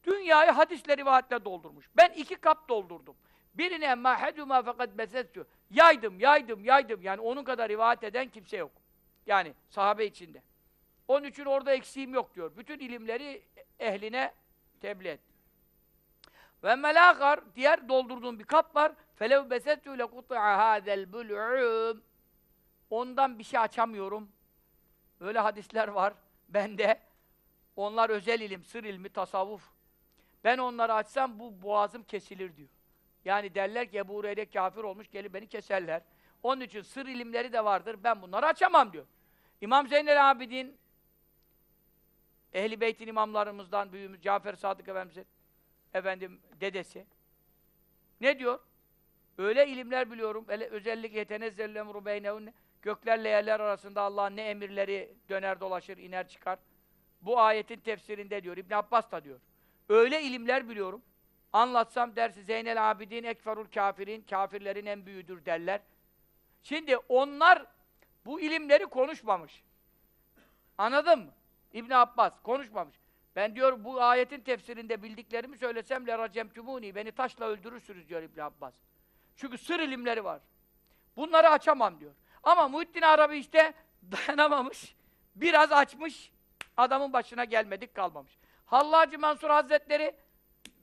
Dünyayı hadisle rivayetle doldurmuş. Ben iki kap doldurdum. Birine emmâ hedûmâ fakat besettü. Yaydım, yaydım, yaydım. Yani onun kadar rivayet eden kimse yok. Yani sahabe içinde. Onun için orada eksiğim yok diyor. Bütün ilimleri ehline tebliğ et. Ve melâkar, diğer doldurduğum bir kap var. Felev besettü le kut'a hâzel bul'ûm. Ondan bir şey açamıyorum. Öyle hadisler var bende. Onlar özel ilim, sır ilmi, tasavvuf. Ben onları açsam bu boğazım kesilir diyor. Yani derler ki Ebu Hureyre kafir olmuş, gelip beni keserler. Onun için sır ilimleri de vardır, ben bunları açamam diyor. İmam Zeynel Abidin, Ehl-i Beyt'in imamlarımızdan büyüğümüz Cafer Sadık Efendimiz'in efendim dedesi. Ne diyor? Öyle ilimler biliyorum. Hele özellikle yetenezzellü emru. Göklerle yerler arasında Allah'ın ne emirleri döner dolaşır, iner çıkar. Bu ayetin tefsirinde diyor. İbn Abbas da diyor. Öyle ilimler biliyorum. Anlatsam dersi Zeynel Abidin ekferul kafirin, kafirlerin en büyüğüdür derler. Şimdi onlar bu ilimleri konuşmamış. Anladın mı? İbn Abbas konuşmamış. Ben diyor bu ayetin tefsirinde bildiklerimi söylesem le racemtumuni beni taşla öldürürsünüz diyor İbn Abbas. Çünkü sır ilimleri var. Bunları açamam diyor. Ama Muhittin Arabi işte dayanamamış. Biraz açmış. Adamın başına gelmedik kalmamış. Hallacı Mansur Hazretleri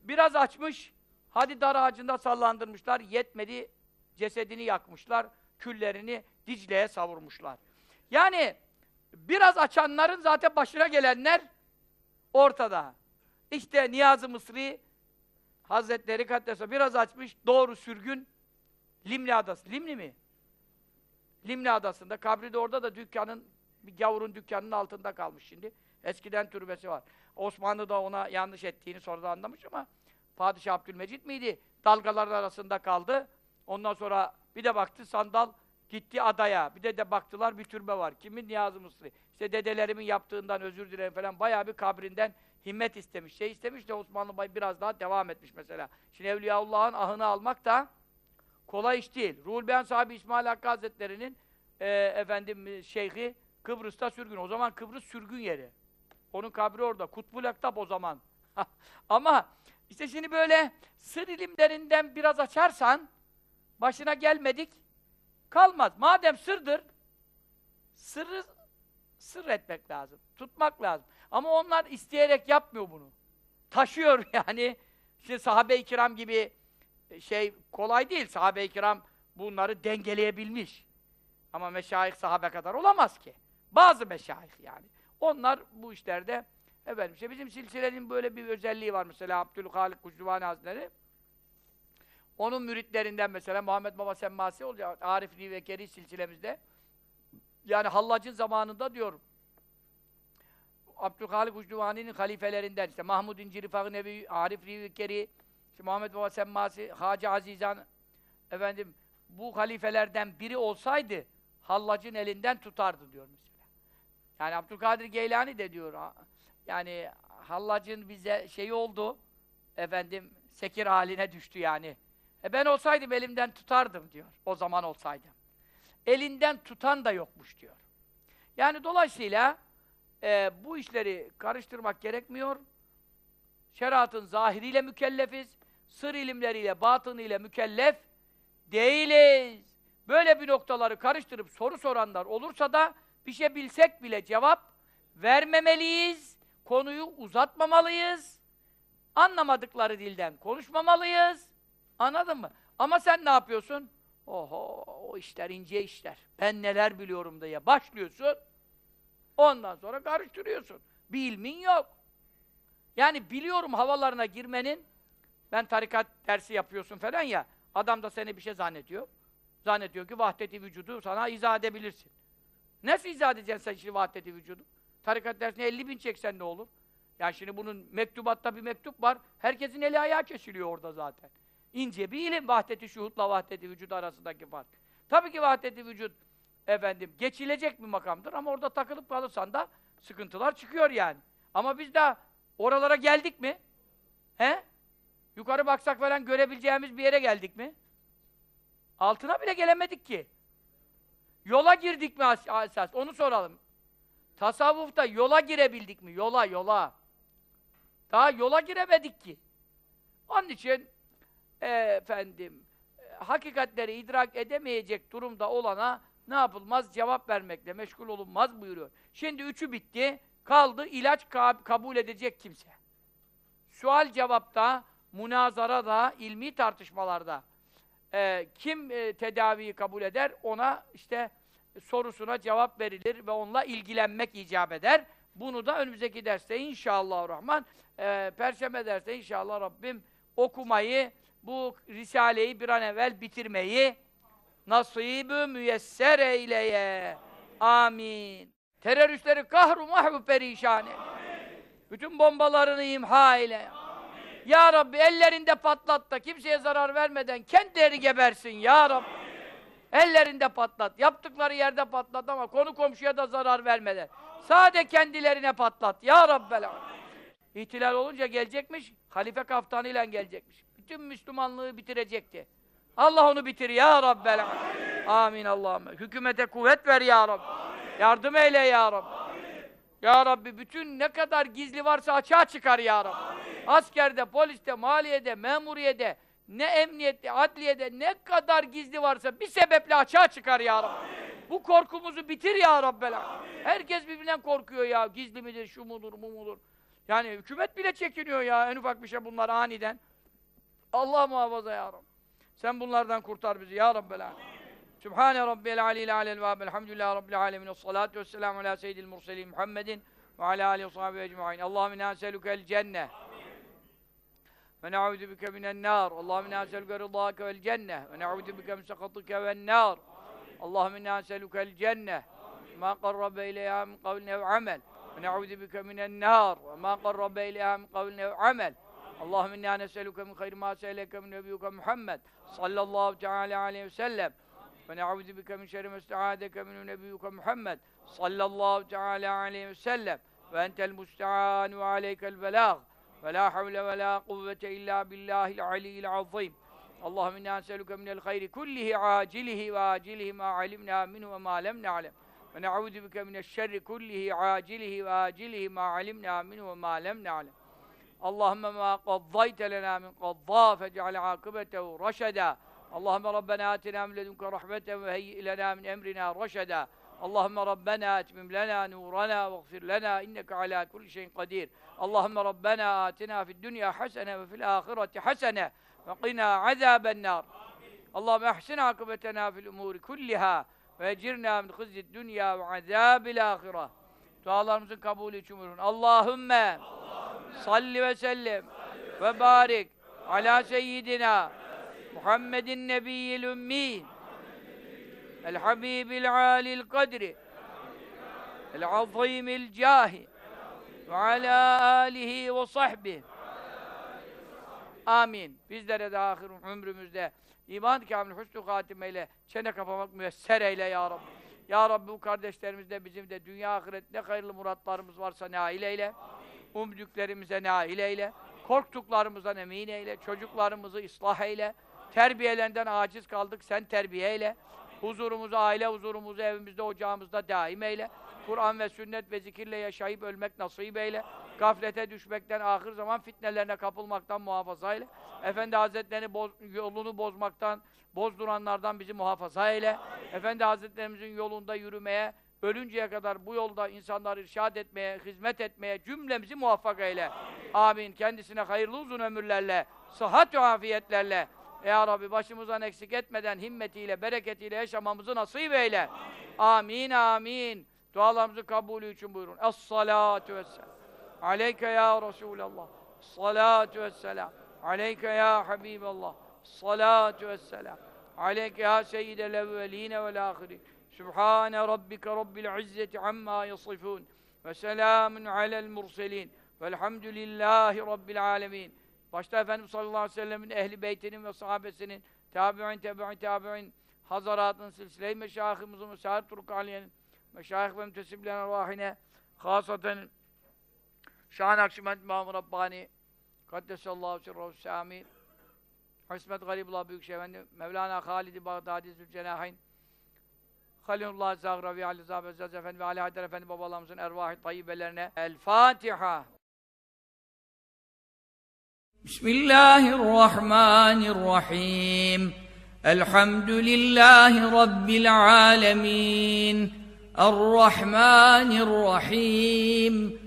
biraz açmış. Hadi dar ağacında sallandırmışlar. Yetmedi. Cesedini yakmışlar. Küllerini Dicle'ye savurmuşlar. Yani biraz açanların zaten başına gelenler ortada. İşte Niyazi Mısri Hazretleri Kaddesa biraz açmış. Doğru sürgün Limni Adası. Limni mi? Limni Adası'nda. Kabri de orada da dükkanın, bir gavurun dükkanının altında kalmış şimdi. Eskiden türbesi var. Osmanlı da ona yanlış ettiğini sonradan anlamış ama Padişah Abdülmecit miydi? Dalgaların arasında kaldı. Ondan sonra bir de baktı sandal gitti adaya. Bir de de baktılar bir türbe var. Kimin? Niyazi Mısri. İşte dedelerimin yaptığından özür dilerim falan. Bayağı bir kabrinden himmet istemiş. Şey istemiş de Osmanlı Bey biraz daha devam etmiş mesela. Şimdi Evliyaullah'ın ahını almak da kolay iş değil. Ruhul Beyan sahibi İsmail Hakkı Hazretleri'nin e, efendim şeyhi Kıbrıs'ta sürgün. O zaman Kıbrıs sürgün yeri. Onun kabri orada. Kutbul Aktap o zaman. Ama işte şimdi böyle sır ilimlerinden biraz açarsan başına gelmedik kalmaz. Madem sırdır sırrı sır etmek lazım. Tutmak lazım. Ama onlar isteyerek yapmıyor bunu. Taşıyor yani. İşte sahabe-i kiram gibi şey kolay değil. Sahabe-i kiram bunları dengeleyebilmiş. Ama meşayih sahabe kadar olamaz ki. Bazı meşayih yani. Onlar bu işlerde efendim işte bizim silsilenin böyle bir özelliği var mesela Abdülhalik Kucduvani Hazretleri. Onun müritlerinden mesela Muhammed Baba Semmasi olacak Arif Nivekeri silsilemizde. Yani Hallac'ın zamanında diyor Abdülhalik Ucduvani'nin halifelerinden işte Mahmud İncir Fakı Nevi, Arif Nivekeri, işte Muhammed Baba Semmasi, Hacı Azizan efendim bu halifelerden biri olsaydı Hallac'ın elinden tutardı diyor mesela. Yani Abdülkadir Geylani de diyor yani Hallac'ın bize şey oldu efendim sekir haline düştü yani. E ben olsaydım elimden tutardım diyor. O zaman olsaydım. Elinden tutan da yokmuş diyor. Yani dolayısıyla e, bu işleri karıştırmak gerekmiyor. Şeriatın zahiriyle mükellefiz. Sır ilimleriyle, batınıyla mükellef değiliz. Böyle bir noktaları karıştırıp soru soranlar olursa da bir şey bilsek bile cevap vermemeliyiz. Konuyu uzatmamalıyız. Anlamadıkları dilden konuşmamalıyız. Anladın mı? Ama sen ne yapıyorsun? Oho, o işler ince işler. Ben neler biliyorum diye başlıyorsun. Ondan sonra karıştırıyorsun. Bir ilmin yok. Yani biliyorum havalarına girmenin ben tarikat dersi yapıyorsun falan ya adam da seni bir şey zannediyor. Zannediyor ki vahdeti vücudu sana izah edebilirsin. Nasıl izah edeceksin sen şimdi vahdeti vücudu? Tarikat dersine 50 bin çeksen ne olur? Yani şimdi bunun mektubatta bir mektup var. Herkesin eli ayağı kesiliyor orada zaten. İnce bir ilim vahdeti şuhutla vahdeti vücut arasındaki fark. Tabii ki vahdeti vücut efendim geçilecek bir makamdır ama orada takılıp kalırsan da sıkıntılar çıkıyor yani. Ama biz de Oralara geldik mi? He? Yukarı baksak falan görebileceğimiz bir yere geldik mi? Altına bile gelemedik ki. Yola girdik mi as- esas? Onu soralım. Tasavvufta yola girebildik mi? Yola, yola. Daha yola giremedik ki. Onun için efendim e, hakikatleri idrak edemeyecek durumda olana ne yapılmaz? Cevap vermekle meşgul olunmaz buyuruyor. Şimdi üçü bitti. Kaldı ilaç ka- kabul edecek kimse. Sual cevapta, münazarada, ilmi tartışmalarda e, kim e, tedaviyi kabul eder ona işte sorusuna cevap verilir ve onunla ilgilenmek icap eder. Bunu da önümüzdeki derste inşallah Rahman e, Perşembe derste inşallah Rabbim okumayı, bu Risale'yi bir an evvel bitirmeyi nasibü müyesser eyleye. Amin. Teröristleri kahru mahvu perişan eyle. Bütün bombalarını imha eyle. Ya Rabbi ellerinde patlat da kimseye zarar vermeden kendileri gebersin ya Rabbi. Ellerinde patlat. Yaptıkları yerde patlat ama konu komşuya da zarar vermeden. Sade kendilerine patlat. Ya Rabbel Alemin. İhtilal olunca gelecekmiş, halife kaftanıyla gelecekmiş. Bütün Müslümanlığı bitirecekti. Allah onu bitir ya Rabbel Alemin. Amin Allah'ım. Hükümete kuvvet ver ya Rabbi. Yardım eyle ya Rabbi. Ya Rabbi bütün ne kadar gizli varsa açığa çıkar ya Rabbi. Askerde, poliste, maliyede, memuriyede, ne emniyette, adliyede ne kadar gizli varsa bir sebeple açığa çıkar ya Rabbi. Bu korkumuzu bitir ya Rabbel. Herkes birbirinden korkuyor ya. Gizli midir, şu mudur, bu mudur? Yani hükümet bile çekiniyor ya en ufak bir şey bunlar aniden. Allah muhafaza ya Rabbi. Sen bunlardan kurtar bizi ya Rabbel Alemin. Sübhane Rabbiyel Aleyhi Alel Vâb. Elhamdülillahi Rabbil Alemin. Salatu vesselamu ala seyyidil murselin Muhammedin ve ala alihi ve sahbihi ecma'in. Allahümme inna eselükel cenne. Ve ne'ûdü bike minen nâr. Allahümme inna eselüke rıdâke vel cenne. Ve ne'ûdü bike min sekatike ven nâr. Allahümme inna eselükel cenne. Ma qarrabe ileyha min kavlin ev amel. Ve ne'ûdü bike minen nâr. Ve ma qarrabe ileyha min kavlin ev amel. اللهم إنا نسألك من خير ما سألك من نبيك محمد صلى الله تعالى عليه وسلم. ونعوذ بك من شر ما استعاذك من نبيك محمد صلى الله تعالى عليه وسلم. فأنت المستعان وعليك البلاغ. فلا حول ولا قوة إلا بالله العلي العظيم. اللهم إنا نسألك من الخير كله عاجله وآجله ما علمنا منه وما لم نعلم. ونعوذ بك من الشر كله عاجله وآجله ما علمنا منه وما لم نعلم. اللهم ما قضيت لنا من قضاء فاجعل عاقبته رشدا. اللهم ربنا آتنا من لدنك رحمة وهيئ لنا من أمرنا رشدا. اللهم ربنا أتمم لنا نورنا واغفر لنا إنك على كل شيء قدير. اللهم ربنا آتنا في الدنيا حسنة وفي الآخرة حسنة وقنا عذاب النار. اللهم أحسن عاقبتنا في الأمور كلها وأجرنا من خزي الدنيا وعذاب الآخرة. Dualarımızın kabulü için buyurun. Allahümme salli ve sellem ve barik ala seyyidina Muhammedin nebiyyil ümmi el habibil alil kadri el azimil cahi ve ala alihi ve sahbihi Amin. Bizlere de ahir ömrümüzde iman kamil hüsnü hatimeyle çene kapamak müyesser eyle ya Rabbi. Ya Rabbi bu kardeşlerimizde bizim de dünya ahiret ne hayırlı muratlarımız varsa nail eyle. Umdüklerimize nail eyle. Korktuklarımızdan emin eyle. Çocuklarımızı ıslah eyle. Terbiyelerinden aciz kaldık sen terbiye eyle. Huzurumuzu, aile huzurumuzu evimizde, ocağımızda daim eyle. Kur'an ve sünnet ve zikirle yaşayıp ölmek nasip eyle. Gaflete düşmekten, ahir zaman fitnelerine kapılmaktan muhafaza eyle. Efendi Hazretlerini boz, yolunu bozmaktan, bozduranlardan bizi muhafaza eyle. Efendi Hazretlerimizin yolunda yürümeye, ölünceye kadar bu yolda insanları irşad etmeye, hizmet etmeye cümlemizi muvaffak eyle. Amin. Kendisine hayırlı uzun ömürlerle, sıhhat ve afiyetlerle, ya Rabbi başımızdan eksik etmeden himmetiyle, bereketiyle yaşamamızı nasip eyle. Amin, amin. Dualarımızı kabulü için buyurun. Es-salatu vesselam. Aleyke ya Resulallah. Es-salatu vesselam. Aleyke ya Habiballah. Es-salatu vesselam. Aleyke ya seyyidel evveline vel ahirin. Sübhane rabbike rabbil izzeti amma yasifun. Ve selamun alel murselin. Velhamdülillahi rabbil alemin. Başta Efendimiz sallallahu aleyhi ve sellemin ehli beytinin ve sahabesinin tabi'in, tebi'in, tabi'in hazaratın silsile-i meşayihimizin ve sahir turuk aliyenin ve mütesiblen arvahine hasaten Şahan Akşimen İmam-ı Rabbani Kaddesallahu sirruhu sami İsmet Garibullah Büyükşehir Efendi Mevlana Halid-i Bağdadi Zülcenahayn Halilullah Zagravi Ali Zahab Özzaz Efendi ve Ali Haydar Efendi babalarımızın ervah-ı tayyibelerine El Fatiha Bismillahirrahmanirrahim Elhamdülillahi Rabbil alemin Errahmanirrahim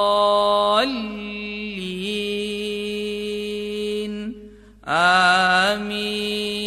آمين.